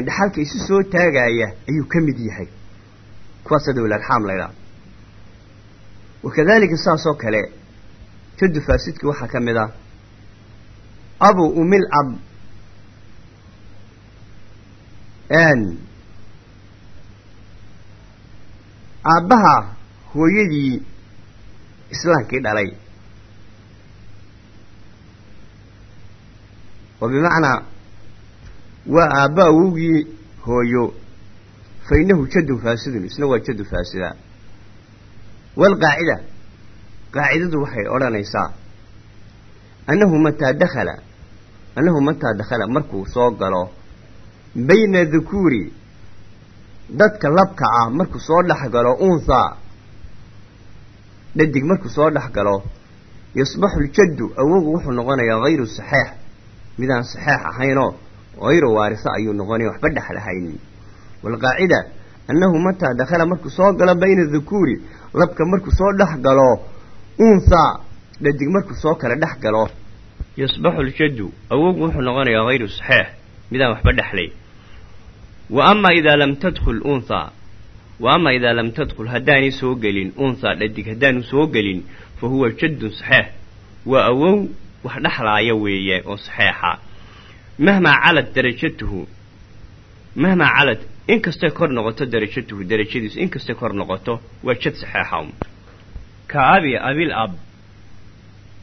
dhaxalka isu soo taagaya ayuu ka mid yahay kuwaasa dawil arxaam laydhaha wakadalika saas oo kale jaddu faasidki waxaa ka mid ah abu umil ab aabbaha hooyadii islaamkii dhalay oo bimacnaa waa aabba awowgii hooyo faasidun isna waa jaddu faasida waalqaacida qaacidadu waxay odhanaysaa annahu mataa dakhala annahu mataa dakhala markuu soo galo bayna dukuuri dadka labka ah markuu soo dhex galo unthaa dhadig markuu soo dhex galo yasbaxu ljaddu awowgu wuxuu noqonayaa hayru saxeex midaan saxeex ahaynoo hayru waarisa ayuu noqonaya waxba dhexlahaynin waalqaacida annahu mataa dakhala markuu soo galo bayna dukuuri labka markuu soo dhex galo unthaa dhadig markuu soo kala dhex galo yasbaxu ljaddu awowgu wuxuu noqonayaa hayru saxeex midaan waxba dhexlay wa ama idaa lam tadkhul unthaa wa ama idaa lam tadkhul haddaanay soo gelin unthaa dhadig haddaanu soo gelin fa huwa jaddun saxeex waa awow wax dhexlaaya weeye oo saxeexa mahmaa calad darajatuhu inkastay kor noqoto darajatuhu darajadiisu inkastay kor noqoto waa jad saxeexa un ka abi abil ab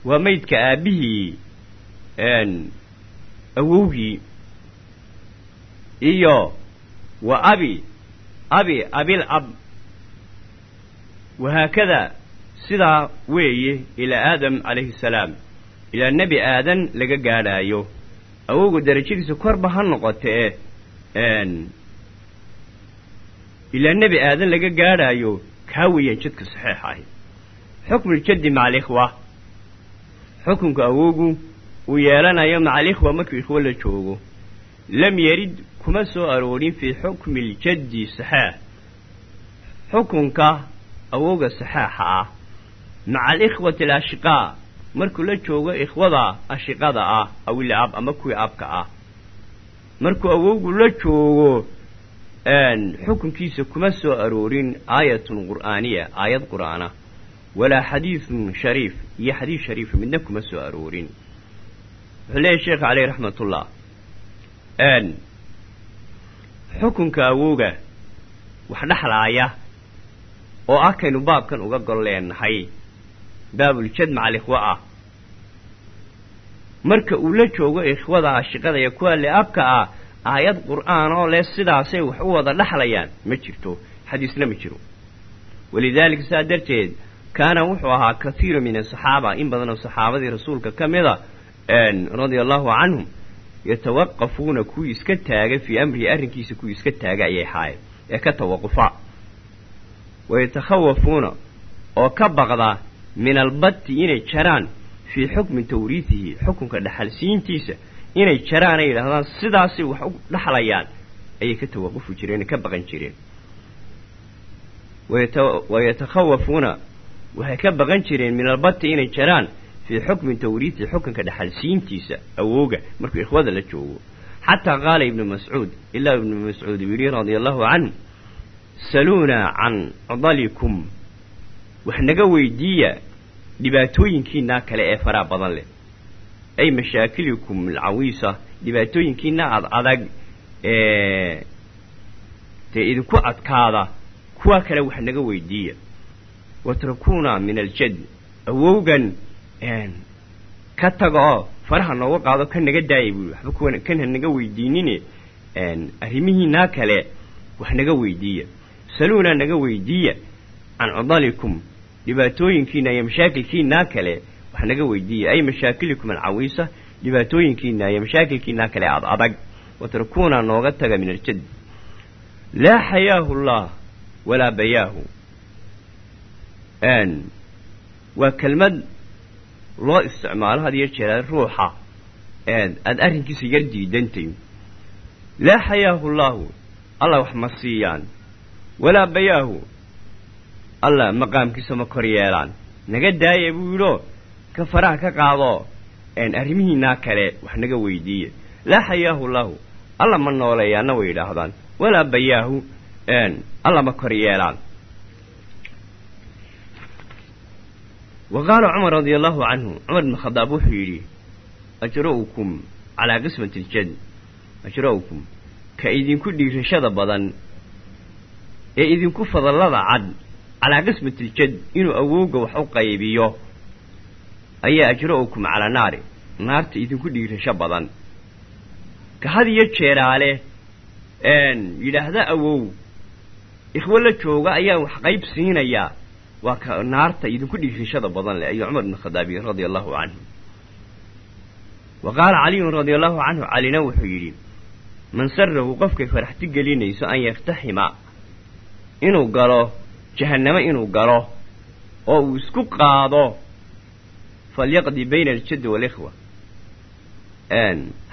waa maydka aabbihii awowgii iyo wa abi abi abil ab wahaakada sidaa weeye ilaa aadam calayhi salaam. Ilaa nebi aadan laga gaadhaayo. Awowga darajadiisa korba ha noqotee ilaa nebi aadan laga gaadhaayo kaa weeyaan jadka saxeexa ahi xukmuljaddi maca alikhwa xukunka awowgu uu yeelanayo maca alikhwa markuu ikhwo la joogo lam yarid kuma soo aroorin fii xukmi iljaddi saxeex xukunka awowga saxeexa ah maca alikhwati alashiqaa markuu la joogo ikhwada ashiqada ah awil ab ama kuwii abka ah markuu awowgu la joogo xukunkiisa kuma soo aroorin aayatun qur'aaniya aayad qur'aana. Walaa xadiidun shariif iyo xadiid shariifa midna kuma soo aroorin. Wuxuu leeyahy sheekha caleyh raxmatullah. Xukunka awowga wax dhexlaaya oo ah kaynu baabkan uga gol leenahay baabuljad maca alikhwa ah. Marka uu la joogo ikhwada ashiqada iyo kuwa le-abka ah aayad qur'aan oo leh sidaasay wax u wada dhexlayaan ma jirto xadiisna ma jiro. Walidaalika saa darteed kaana wuxuu ahaa kathiiru min asaxaaba in badan oo saxaabadii rasuulka ka mida radia allahu canhum yatawaqafuuna kuwii iska taaga fii amrihi arrinkiisa kuwii iska taaga ayay ahaayeen ee ka tawaqufa wayatakhawafuuna oo ka baqda min albatti inay jaraan fii xukmi tawriihihi xukunka dhexalsiintiisa inay jaraan ay yidhahdaan sidaasay wax u dhexlayaan ayay ka tawaqufi jireen ka baqan jireen. Wayatakhawafuuna waxay ka baqan jireen min albatti inay jaraan fii xukmi tawriihi xukunka dhexalsiintiisa awooga markuu ikhwada la joogo. Xataa qaala ibnu mascuud ilaa ibnu mascuud uu yidhi radia allahu canhu saluunaa can cdalikum wax naga weydiiya dhibaatooyinkiinaa kale ee faraa badan leh ay mashaakilikum alcawiisa dhibaatooyinkiina ad adag ee dee idinku adkaada kuwaa kale wax naga weydiiya. Watrakuuna min aljad awowgan ka taga oo faraha nooga qaado ka naga daaya buui waxba kuwa kan ha naga weydiinine arrimihiinaa kale wax naga weydiiya. Saluunaa naga weydiiya can wax naga weydiiya ay mashaakilikum alcawiisa dhibaatooyinkiina iyo mashaakilkiinaa kale ad adag watrukuuna nooga taga min aljad laa xayaahu llah walaa bayaahu. Waa kelmad loo isticmaalo had iyo jeera ruuxa aada arrinkiisa yar diidantay laa xayaahu llaahu allah wax ma siiyaan. Walaa bayaahu allah maqaamkiisa ma kor yeelaan. Naga daaya buu yidhoo ka faraha ka qaado arrimihiinaa kale wax naga weydiiya laa xayaahu llaahu alla ma nooleeyaanna way yidhaahdaan. Walaa bayaahu alla ma kor yeelaan. Wa qaala cumar radia allahu canhu cumar ibn khadaab wuxuu yidhi ajra'ukum calaa qismati iljad ajra'ukum ka idinku dhiirashada badan ee idinku fadallada cad calaa qismati iljad inuu awowga wax u qaybiyo ayaa ajra'ukum calaa naari. Naarta idinku dhiirasho badan. Ka had iyo jeeraale yidhaahda awow. Ikhwo la jooga ayaa wax qayb siinayaa waa ka naarta idinku dhiirashada badan leh ayuu cumar ibn khadaabi radia allahu canhu wa qaala caliyun radia allahu canhu calina wuxuu yidhi man sarahu qofkay faraxti gelinayso an yaktaxima inuu galo jahannamo inuu galo oo uu isku qaado falyaqdi bayna aljaddi waalikhwa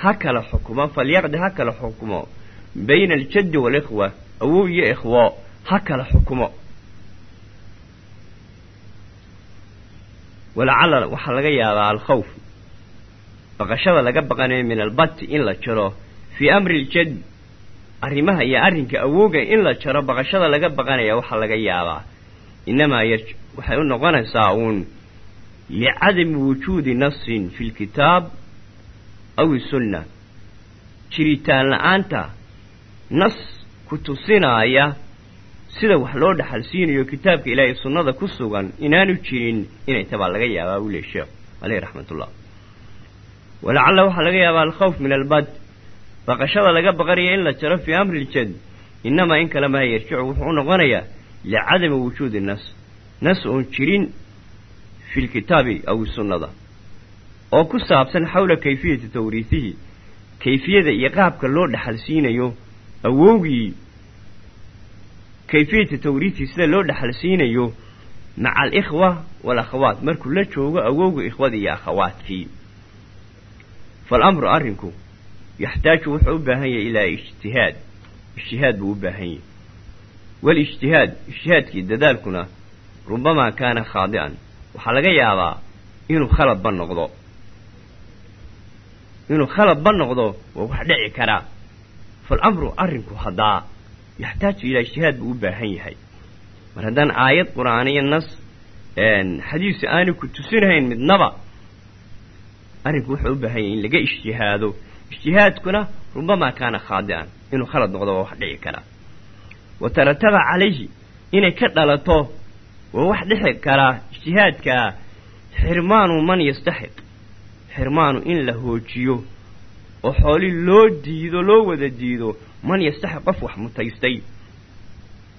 ha kala xukumo falyaqdi ha kala xukumo bayna aljaddi waalikhwa awow iyo ikhwo ha kala xukumo walacalla waxaa laga yaabaa alkhawf baqashada laga baqanayo min albatti in la jaro fii amri iljad arrimaha iyo arrinka awooga in la jaro baqashada laga baqanaya waxaa laga yaabaa innamaa y waxay u noqonaysaa uun licadami wujuudi nasin fi lkitaab aw isunna jiritaan la'aanta nas ku tusinaaya sida wax loo dhaxalsiinayo kitaabka ilaahay sunnada ku sugan inaanu jirin inay tabaa laga yaabaa leey sheekh caleyhi raxmatullah walacalla waxaa laga yaabaa alkhawf min albad baqashada laga baqanaya in la jaro fii amri iljad innamaa in kale maha yarjicu wuxuu u noqonayaa licadami wujuudi nas nas oon jirin fi lkitaabi aw sunnada. Oo ku saabsan xawla kayfiyati tawriihihi kayfiyada iyo qaabka loo dhaxalsiinayo awowgii kayfiyata tawriihihi sida loo dhaxalsiinayo maca alikhwa waalakhawaat markuu la joogo awowga ikhwadii iyo akhawaadkii. Faalamru arrinku yaxtaaju wuxuu u baahan yahay ilaa ijtihaad. Ijtihaad buu u baahan yahay. Walijtihaad ijtihaadkii dadaalkuna rubamaa kaana khaadi'an waxaa laga yaabaa inuu khaladba noqdo. Inuu khaladba noqdo waa wax dhici karaa faalamru arrinku haddaa yaxtaaju ilaa ijtihaad buu u baahan yahay. Mar haddaan aayad qur'aaniyo nas xadiisi aani ku tusinahayn midnaba arrinku wuxuu u baahan yahay in laga ijtihaado. Ijtihaadkuna rubamaa kaana khaadi'an. Inuu khalad noqdo waa wax dhici karaa wa tarataba calayhi inay ka dhalato waa wax dhici karaa ijtihaadkaa xirmaanu man yastaxiq. Xirmaanu in la hoojiyo oo xooli loo diido loo wada diido man yastaxiq qof wax mutaystay.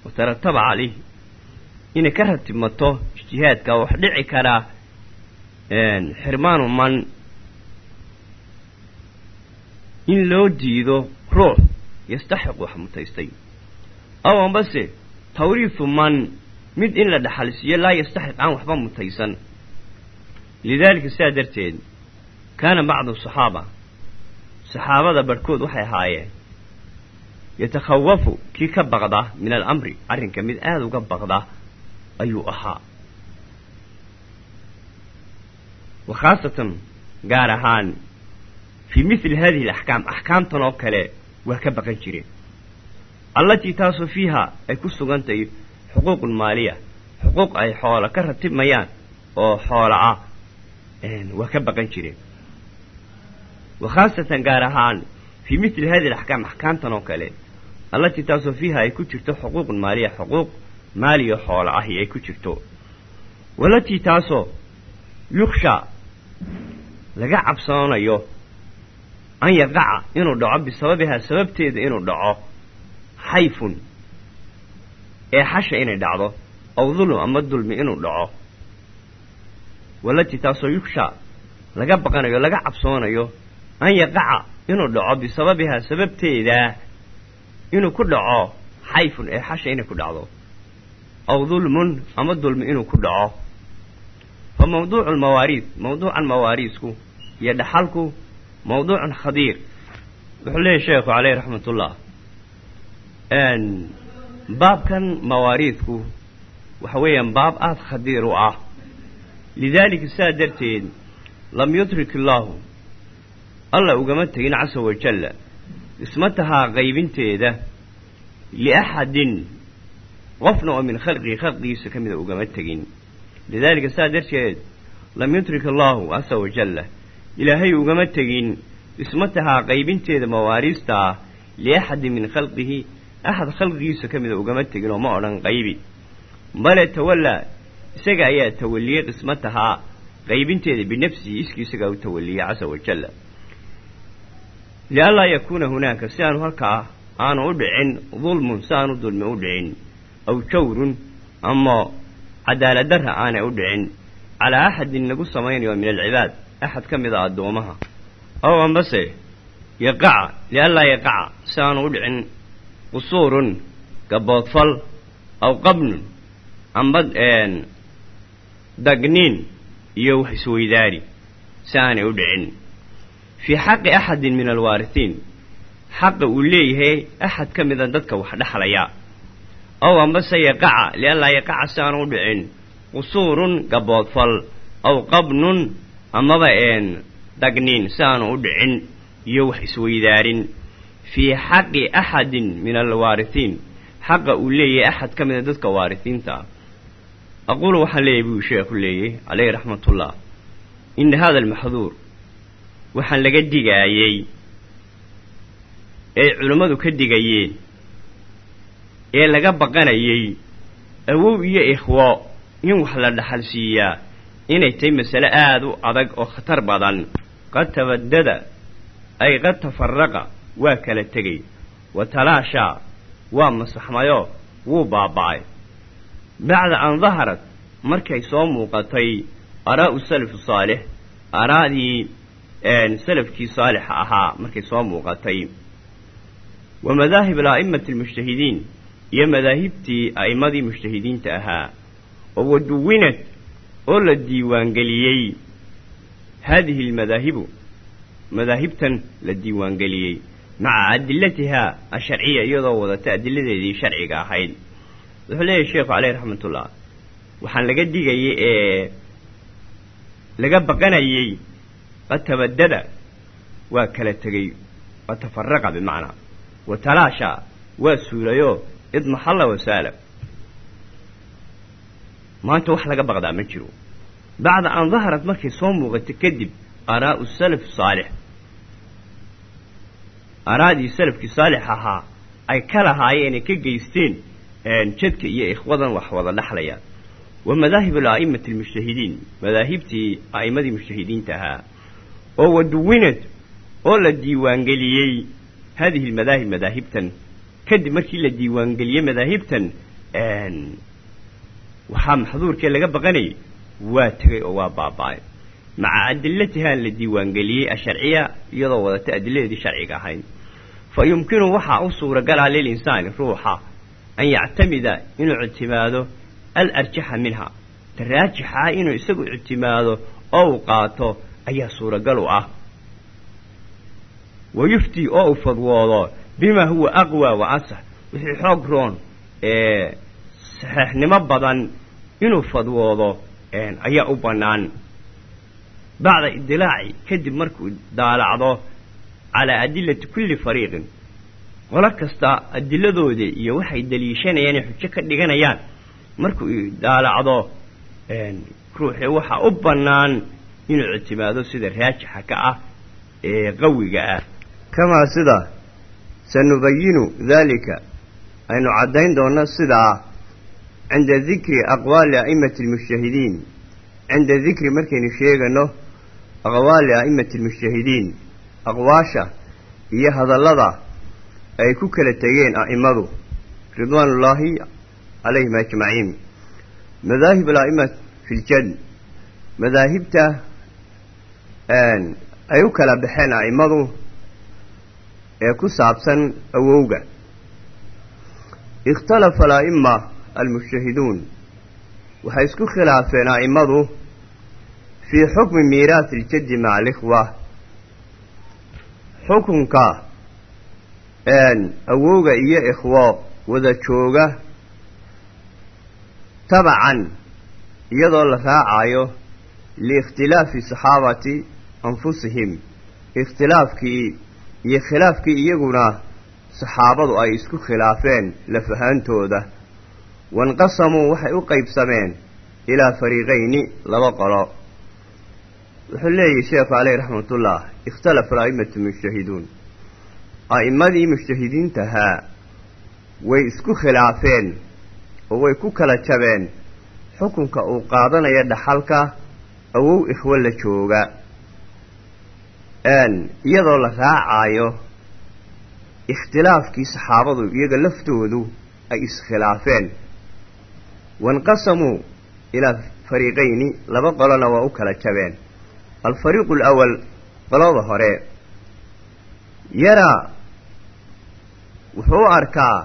Wa tarataba calayhi. Inay ka ratibmato ijtihaadkaa wax dhici karaa xirmaanu man in loo diido ruux yastaxiq wax mutaystay. Ambase tawriifu man mid in la dhaxalsiiyo laa yastaxiq aan waxba mutaysan. Lidaalika sidaa darteed kaana bacdu saxaaba. Saxaabada barhkood waxay ahaayeen yatakhawafu kii ka baqda min alamri arrinka mid aada uga baqda ayuu ahaa. Wa khaasatan gaar ahaan fii mithli hadihi alaxkaam axkaamtan oo kale waa ka baqan jireen allatii taasoo fiiha ay ku sugan tahay xuquuqul maaliya. Xuquuq ay xoola ka ratibmayaan oo xoola ah waa ka baqan jireen wa khaasatan gaar ahaan fii mithli hadihi alaxkaam axkaamtan oo kale allatii taasoo fiiha ay ku jirto xuquuqun maaliya xuquuq maaliya xoola ahi ay ku jirto. Walatii taasoo yuksha laga cabsoonayo an yaqaca inuu dhaco bisababihaa sababteeda inuu dhaco xayfun ee xasha inay dhacdo aw dulm ama dulmi inuu dhaco. Walatii taasoo yugshaa laga baqanayo laga cabsoonayo an yaqaca inuu dhaco bisababihaa sababteeda inuu ku dhaco xayfun ee xasha inay ku dhacdo. Aw dulmun ama dulmi inuu ku dhaco. Fa mawduucu lmawaariis mawduucan mawaariisku iyo dhaxalku mawduucun khadiir. Wuxuu leeyahy sheekhu caleyh raxmatullah baabkan mawaariidku waxa weeyaan baab aada khadiir u ah. Lidaalika saa darteed lam yutrik illaahu alla ugama tegin casa wajalla ismatahaa qaybinteeda liaxadin qofna oo min khalqihi khalqigiisa ka mida ugama tegin. Lidaalika saa darteed lam yutrik allaahu casa wajalla ilaahay ugama tegin ismatahaa qaybinteeda mawaariista ah liaxadin min khalqihi axad khalqigiisa ka mida ugama tegin oo ma odhan qaybi bale tawallaa isaga ayaa tawaliyey qismatahaa qaybinteeda binafsihi iskii isagaa u tawaliyey casa wajalla lianlaa yakuuna hunaaka si aanu halkaa aanu u dhicin dulmun si aanu dulmi u dhicin aw jawrun ama cadaaladdarra aanay u dhicin calaa axadin lagu samaynayo min alcibaad axad ka mid a addoomaha ow ambase yaqaca lianlaa yaqaca si aanu u qusuurun gaboodfal aw qabnun amba dagniin iyo wax isweydaari si aanay u dhicin. Fii xaqi axadin min alwaarihiin xaqa uu leeyahay axad ka mida dadka wax dhexlaya ow ambase yaqaca lianlaa yaqaca si aanu u dhicin. Qusuurun gaboodfal aw qabnun amaba dagniin si u dhicin iyo wax isweydaarin fii xaqi axadin min alwaarihiin xaqa uu leeyahay axad ka mida dadka waarisiinta. Ah aquulu waxaan leeyahay buu sheekhu leeyay caleyhi raxmatullah. Ina hada almaxduur waxaan laga digaayey ee culimmadu ka digayeen. Ee laga baqanayey awow iyo ikhwo in wax la dhaxal siiyaa inay tahay masale aada u adag oo khatar badan. Qad tabaddada ay qad tafaraqa waa kala tegay wa talaashaa waa masaxmayo wuu baaba'ay. Bacda an daharat markay soo muuqatay araa'u salafu saalix araadii salafkii saalixa ahaa markay soo muuqatay. Wa madaahib ala'immati almujtahidiin iyo madaahibtii a'immadii mujtahidiinta ahaa. Oo waduwinad oo la diiwaangeliyey. Haadihi almadaahibu madaahibtan la diiwaangeliyey maca adilatihaa asharciya iyadoo wadata adiladeedii sharciga ahayd wuxuu leeyahay sheekhu caleyh raxmatullah waxaan laga digayay ee laga baqanayey qad tabaddada waa kala tegey qad tafaraqa bimacnaa wa talaasha waa suulayoo id maxalla wasaala maanta wax laga baqdaa ma jiro bacda an daharat markay soo muuqato kadib araa'u salaf araadii salafkii saalix ahaa ay ka lahaayeen ay ka geysteen jadka iyo ikhwadan wax wada dhexlaya wa madaahib ala'immati almujtahidiin madaahibtii a'immadii mujtahidiinta ahaa. Oo waduwinad oo la diiwaangeliyey haadihi almadaahib madaahibtan. Kadib markii la diiwaangeliyey madaahibtan waxaa maxduurkee laga baqanayay? Waa tegay oo waa baaba'ay maca adilatihaa la diiwaangeliyey asharciya iyadoo wadata adiladeedii sharciga ahayd fa yumkinu waxaa u suuragalaa lilinsaani ruuxa an yactamida inuu ictimaado al arjaxa minha. Ta raajixa inuu isagu ictimaado oo uu qaato ayaa suuragal u ah. Wa yuftii oo uu fadwoodo bimaa huwa aqwa wa asax wixii xoog roon ee badan inuu fadwoodo ayaa u bannaan bacda idilaaci kadib markuu daalacdo calaa adilati kulli fariiqin qolo kasta adiladooda iyo waxay daliishanayaan ee xujo ka dhiganayaan markuu daalacdo ruuxii waxaa u bannaan inuu ictimaado sida raajixa ka ah ee qawiga ah kamaa sida sanubayinu daalika aynu caddayn doonno sidaa cinda dikri aqwaali a'immati almujtahidiin cinda dikri markaynu sheegano aqwaali a'immati almujtahidiin aqwaasha iyo hadallada ay ku kala tegeen a'immadu ridwaanullaahi calayhim ajmaciin. Madaahib alaa'ima fi ljad madaahibta ay u kala baxeen a'immadu ee ku saabsan awowga. Ikhtalafa ala'ima almushtahiduun waxay isku khilaafeen a'immadu fii xukmi miiraasi iljaddi maca alikhwa xukunka awowga iyo ikhwo wada jooga tabacan iyadoo la raacayo liikhtilaafi saxaabati anfusihim ikhtilaafkii iyo khilaafkii iyaguna saxaabadu ay isku khilaafeen lafahaantooda wanqasamuu waxay u qaybsameen ilaa fariiqayni laba qolo wuxuu leeyahy sheekhu caleyh raxmatullah ikhtalafa ala'imatu mujtahiduun a'immadii mujtahidiintahaa way isku khilaafeen oo way ku kala jabeen xukunka uu qaadanaya dhaxalka awow ikhwo la jooga. Iyadoo la raacaayo ikhtilaafkii saxaabadu iyaga laftoodu ay iskhilaafeen wanqasamuu ilaa fariiqayni laba qolona waa u kala jabeen alfariiqu alawal qolada hore yaraa wuxuu u arkaa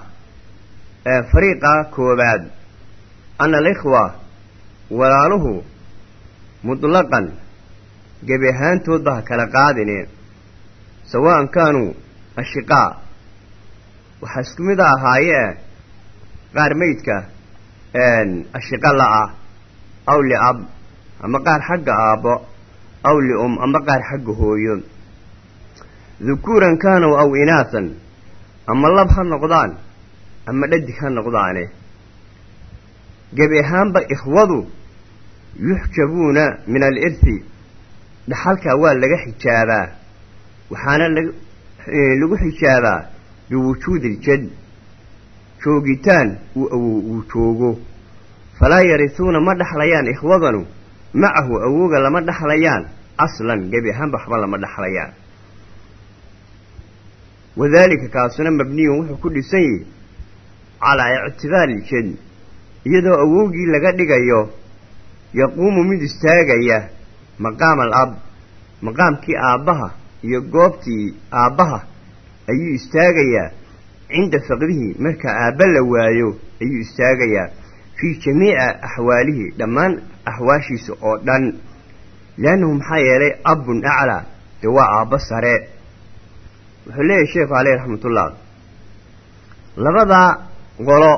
fariiqa koobaad ana alikhwa walaaluhu mutlaqan gebi ahaantoodba ha kala qaadine sawa'an kaanuu ashiqaa waxaa isku mid a ahaayee qaar meydka ashiqa la-ah aw liab ama qaar xagga aabbo aw lium ama qaar xagga hooyo dukuuran kaanow aw inaasan ama lab ha noqdaan ama dhadig ha noqdaane gebi ahaanba ikhwadu yuxjabuuna min alirthi dhaxalkaa waa laga xijaabaa waxaana lagu xijaabaa biwujuudi iljad joogitaan uu awow uu joogo falaa yarisuuna ma dhaxlayaan ikhwadanu macahu awowga lama dhaxlayaan. Aslan gebi ahaanba waxba lama dhaxlayaan. Wadaalika kaasuna mabniyun wuxuu ku dhisan yihi calaa ictibaari iljad iyadoo awowgii laga dhigayo yaquumu mid istaagaya maqaam al ab maqaamkii aabbaha iyo goobtii aabbaha ayuu istaagayaa cinda faqdihi marka aabba la waayo ayuu istaagayaa fii jamiici axwaalihi dhammaan axwaashiisa oo dhan liannahu maxaa yeelay abun aclaa dee waa aabbo sare. Wuxuu leeyahay sheekhu caleyh raxmatullah labadaa qolo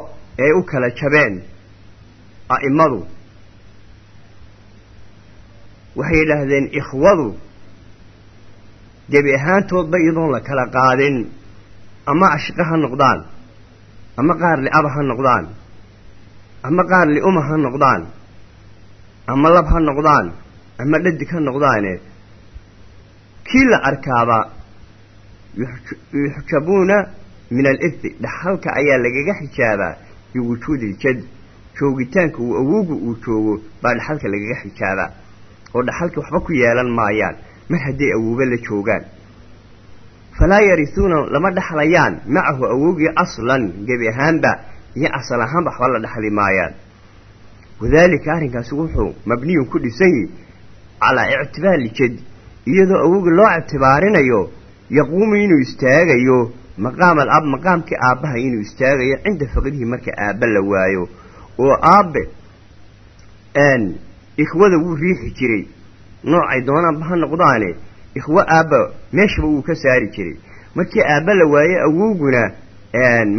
ee u kala jabeen a'immadu waxay yidhaahdeen ikhwadu gebi ahaantoodba iyadoon la kala qaadin ama ashqa ha noqdaan ama qaar liaba ha noqdaan ama qaar liuma ha noqdaan ama lab ha noqdaan ama dhadig ha noqdaane kii la arkaaba yuxjabuuna min alirthi dhaxalka ayaa lagaga xijaabaa biwujuudi iljad joogitaanka uu awowga uu joogo baa dhaxalka lagaga xijaabaa. Oo dhaxalkii waxba ku yeelan maayaan mar hadday awooba la joogaan. Falaa yarisuuna lama dhaxlayaan macahu awowgii aslan gebi ahaanba iyo asal ahaanba waxba la dhaxli maayaan wadaalika arrinkaasi wuxuu mabniyun ku dhisan yihi calaa ictibaari jad iyadoo awowga loo ictibaarinayo yaquumu inuu istaagayo maqaam al ab maqaamkii aabbaha inuu istaagayo cinda faqdihi marka aabba la waayo oo aabbe ikhwada wuu riixi jiray. Noocay doonaanba ha noqdaane ikhwo aabba meeshaba wuu ka saari jiray. Markii aabba la waaye awowguna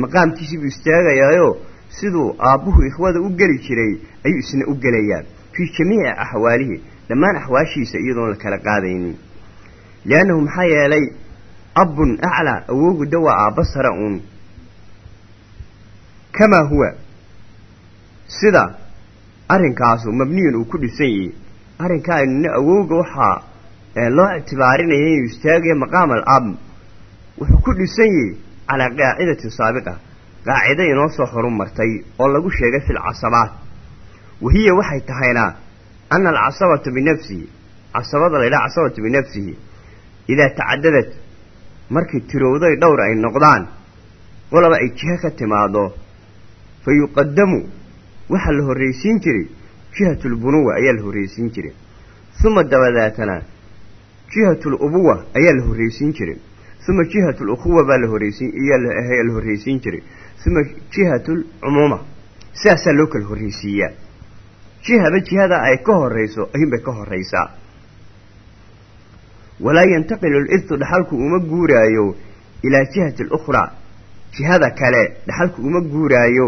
maqaamkiisii buu istaagayaayo siduu aabbuhu ikhwada u geli jiray ayuu isna u gelayaa fii jamiici axwaalihi dhammaan axwaashiisa iyadoon la kala qaadaynin. Liannahu maxaa yeelay abun aclaa awowgu da waa aabba sare uun. Kamaa huwa sida arrinkaasu mabniyun uu ku dhisan yahay. Arrinkaanina awowga waxaa loo ictibaarinaya inuu istaagayo maqaam al ab wuxuu ku dhisan yahay calaa qaacidati saabiqa qaacida inoo soo horumartay oo lagu sheegay fi lcasabaat wahiya waxay tahayna ana alcasabata binafsihi casabada laydhaha casabatu binafsihi idaa tacadadat markay tirowday dhowr ay noqdaan qolaba ay jiho ka timaado fa yuqadamu waxaa la horraysiin jiray jihatulbunuwa ayaa la horraysiin jiray. Uma dabadeetana jihatul ubuwa ayaa la horraysiin jiray. Uma jihatul ukhuwa baa la horraysiin la horraysiin jiray uma jihatul cumuuma sidaasaa loo kala horraysiiyaa jihaba jihada ay ka horrayso ayuunbay ka horraysaa walaa yantaqilu lidtu dhaxalku uma guuraayo ilaa jihati alukhraa jihada kale dhaxalku uma guuraayo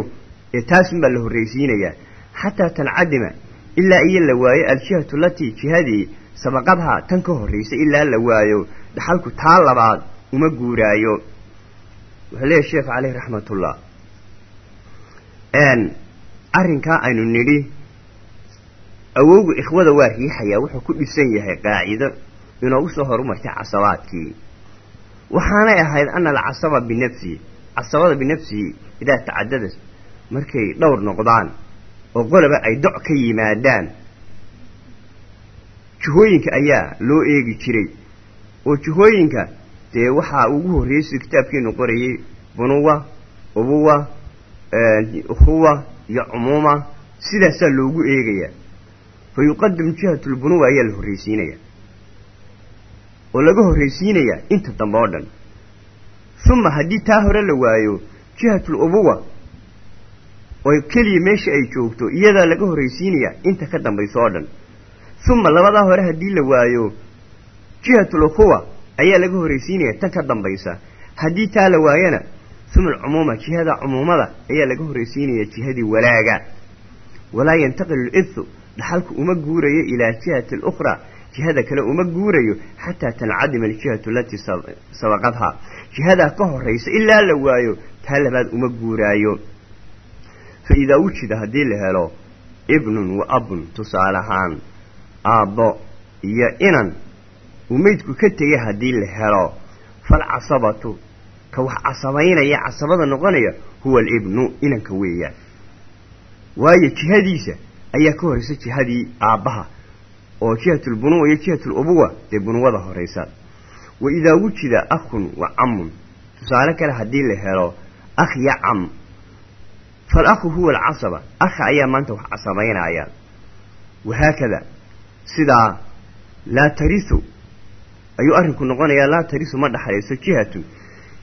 ee taasunbaa la horraysiinayaa xataa tancadima ilaa iyo la waayo aljihatu latii jihadii sabaqadhaa tan ka horraysa ilaa la waayo dhaxalku taa labaad uma guuraayo wuxuu leeyahy sheekh caleyh raxmatullah arrinkaa aynu nidhi awowga ikhwada waa riixayaa wuxuu ku dhisan yahay qaacido inoogu soo horumartay casabaadkii waxaanay ahayd ana alcasaba binafsihi casabada binafsihi idaa tacadadas markay dhowr noqdaan oo qoloba ay doc ka yimaadaan. Jihooyinka ayaa loo eegi jiray oo jihooyinka dee waxaa ugu horreeyey sida kitaabkeenu qorayay bunuwa ubuwa ukhuwa iyo cumuuma sidaasaa loogu eegayaa fa yuqadam jihatulbunuwa ayaa la horraysiinayaa oo laga horraysiinayaa inta dambe oo dhan. Uma haddii taa hore la waayo jihatul ubuwa oo keliya meesha ay joogto iyadaa laga horraysiinayaa inta ka dambayso oo dhan. Uma labadaa hore haddii la waayo jihatul ukhuwa ayaa laga horraysiinaya tan ka dambaysa. Haddii taa la waayana uma alcumuuma jihada cumuumada ayaa laga horraysiinaya jihadii walaaga walaa yantaqilu lidhu dhaxalku uma guurayo ilaa jihati alukhraa jihada kale uma guurayo xataa tancadima aljihatu alatii sabaqadhaa jihadaa ka horraysa ilaa la waayo taa labaad uma guuraayo. Fa idaa wujida haddii la helo ibnun wa abun tusaale aabbo iyo inan uu meydku ka tegay haddii la helo falcasabatu ka wax casabaynaya casabada noqonaya huwa alibnu inanka weeyaan. Waayo jihadiisa ayaa ka horraysa jihadii aabbaha oo jihatulbunuwa iyo jihatulubuwa dee bunuwada horraysa wa idaa wujida akhun wa camun tusaale kale haddii la helo akh ya cam fal akhu huwa alcasaba akha ayaa maanta wax casabaynaya wahaakada sidaa laa tarisu ayuu arrinku noqonayaa laa tarisu ma dhaxlayso jihatun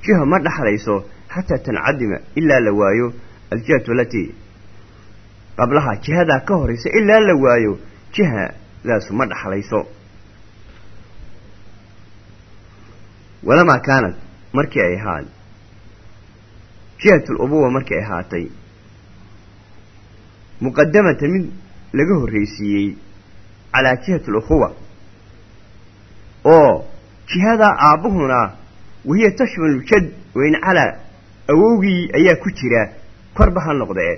jiha ma dhaxlayso xataa tancadima ilaa la waayo aljihatu alatii qablaha jihadaa ka horraysa ilaa la waayo jihadaasu ma dhaxlayso. Walamaa kaanad markii ay ahaad jihatul ubuwa markii ay ahaatay muqadamatan mid laga horraysiiyey calaa jihati alukhuwa oo jihadaa aabbuhuna wahiya tashmalu jad wayn calaa awowgii ayaa ku jira korba ha noqdee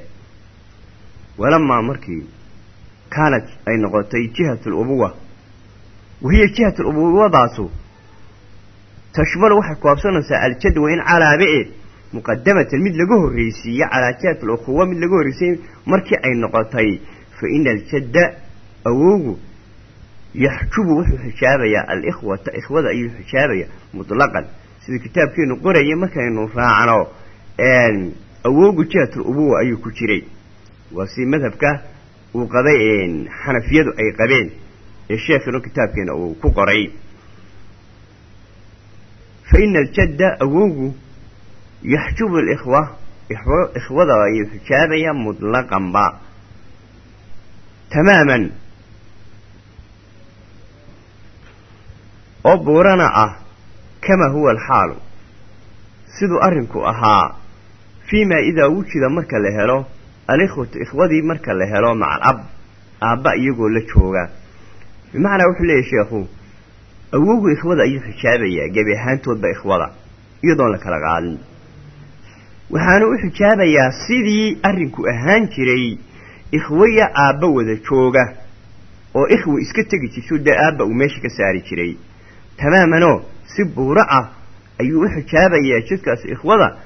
walamaa markii kaanad ay noqotay jihatu alubuwa wahiya jihatu alubuwadaasu tashmalu waxay koobsanaysaa aljad wayn calaabe e muqadamatan mid laga horraysiiye calaa jihati alukhuwa mid laga horraysiiyey markii ay noqotay fa ina aljadda awowgu yaxjubu wuxuu xijaabayaa alikhwata ikhwada ayuu xijaabaya mutlaqan sida kitaabkeenu qoraya markaynu raacno awowgu jihatul ubuwa ayuu ku jiray. Waa si madhabka uu qabay xanafiyadu ay qabeen ee sheekhinu kitaabkeena uu ku qoray. Fa ina aljadda awowgu yaxjubu alikhwa ikhwada ayuu xijaabaya mutlaqanba. Tamaaman oo buurana ah kamaa huwa alxaalu. Siduu arrinku ahaa fii maa idaa wujida marka la helo alikhwatu ikhwadii marka la helo maca alab aabba iyagoo la jooga. Bimacnaa wuxuu leeyahy sheekhu awowgu ikhwada ayuu xijaabayaa gebi ahaantoodba ikhwada iyadoon la kala qaadin. Waxaanu u xijaabayaa sidii arrinku ahaan jiray ikhwaya aabba wada jooga oo ikhwa iska tegi jirto dee aabba uu meesha ka saari jiray. Tamaamanoo si buuro ah ayuu u xijaabayaa jidkaas ikhwada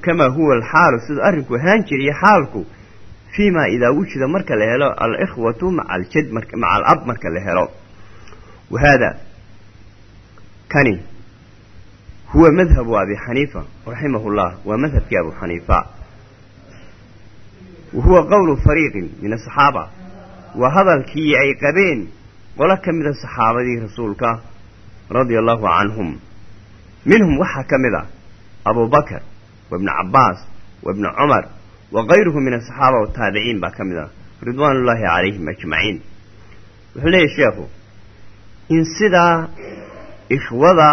kamaa huwa alxaalu siduu arrinku ahaan jiray xaalku fii idaa wujida marka la helo alikhwatu maca aljad maca alab marka la helo. Wa haada kani huwa madhabu abi xaniifa raximahu llah waa madhabkii abu xaniifa. Wa qowlu fariiqin min asaxaaba waa hadalkii ay qabeen qolo ka mida saxaabadii rasuulka radia allahu canhum minhum waxaa ka mid a abubakar wa ibnu cabbaas wa ibnu cumar wa kayruhu min asaxaaba wataabiciin baa ka mid ah ridwaan ullaahi calayhim ajmaciin wuxuu leeyahy sheekhu in sidaa ikhwada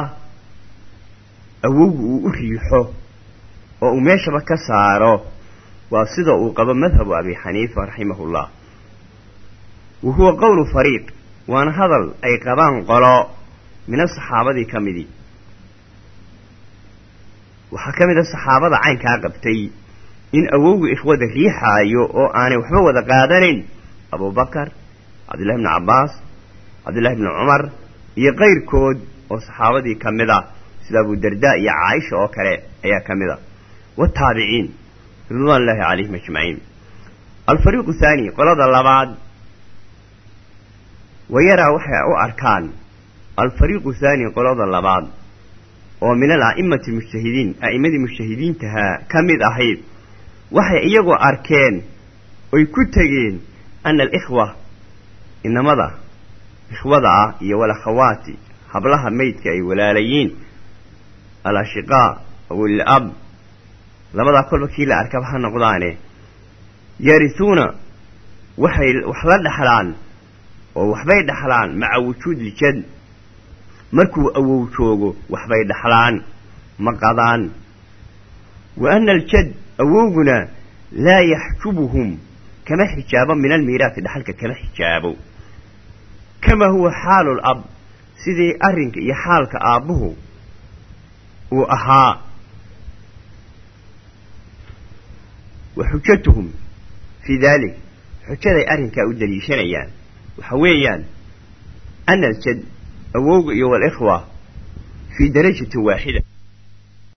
awowgu uu u riixo oo uu meeshaba ka saaro waa sida uu qabo madhabu abi xaniifa raximahullah wa huwa qowlu fariiq waana hadal ay qabaan qolo mina saxaabadii ka midii waxaa ka mid a saxaabada caynkaa qabtay in awowga ikhwada riixaayo oo aanay waxba wada qaadanayn abubakar cabdillahi bni cabbaas cabdillahi bni cumar iyo kayrkood oo saxaabadii ka mid a sida abu darda iyo caaisha oo kale ayaa ka mid a wataabiciin ridwaan ullaahi calayhim ajmaciin. Alfariiqu thaani qolada labaad. Wayaraa waxay u arkaan alfariiqu thaani qolada labaad oo min al a'imati mujtahidiin a'immadii mujtahidiintahaa ka mid ahayd waxay iyagoo arkeen oy ku tegeen ana alikhwa inamada ikhwada ah iyo walakhawaati hablaha meydka ay walaalayiin alashiqaa awil ab labadaa kolba kii la arkaba ha noqdaane yarisuuna waxay wax la dhexlaan oo waxbay dhexlaan maca wujuudi jad markuu awow joogo waxbay dhexlaan ma qadaan. Wa ana aljad awowguna laa yaxjubuhum kama xijaabo min almiiraati dhaxalka kama xijaabo. Kamaa huwa xaalu lab sidii arrinka iyo xaalka aabbuhu uu ahaa. Wa xujatuhum fii daalik xujaday arrinkaa u daliishanayaan. Waxa weeyaan ana aljad awowga iyo walikhwa fii darajatin waaxida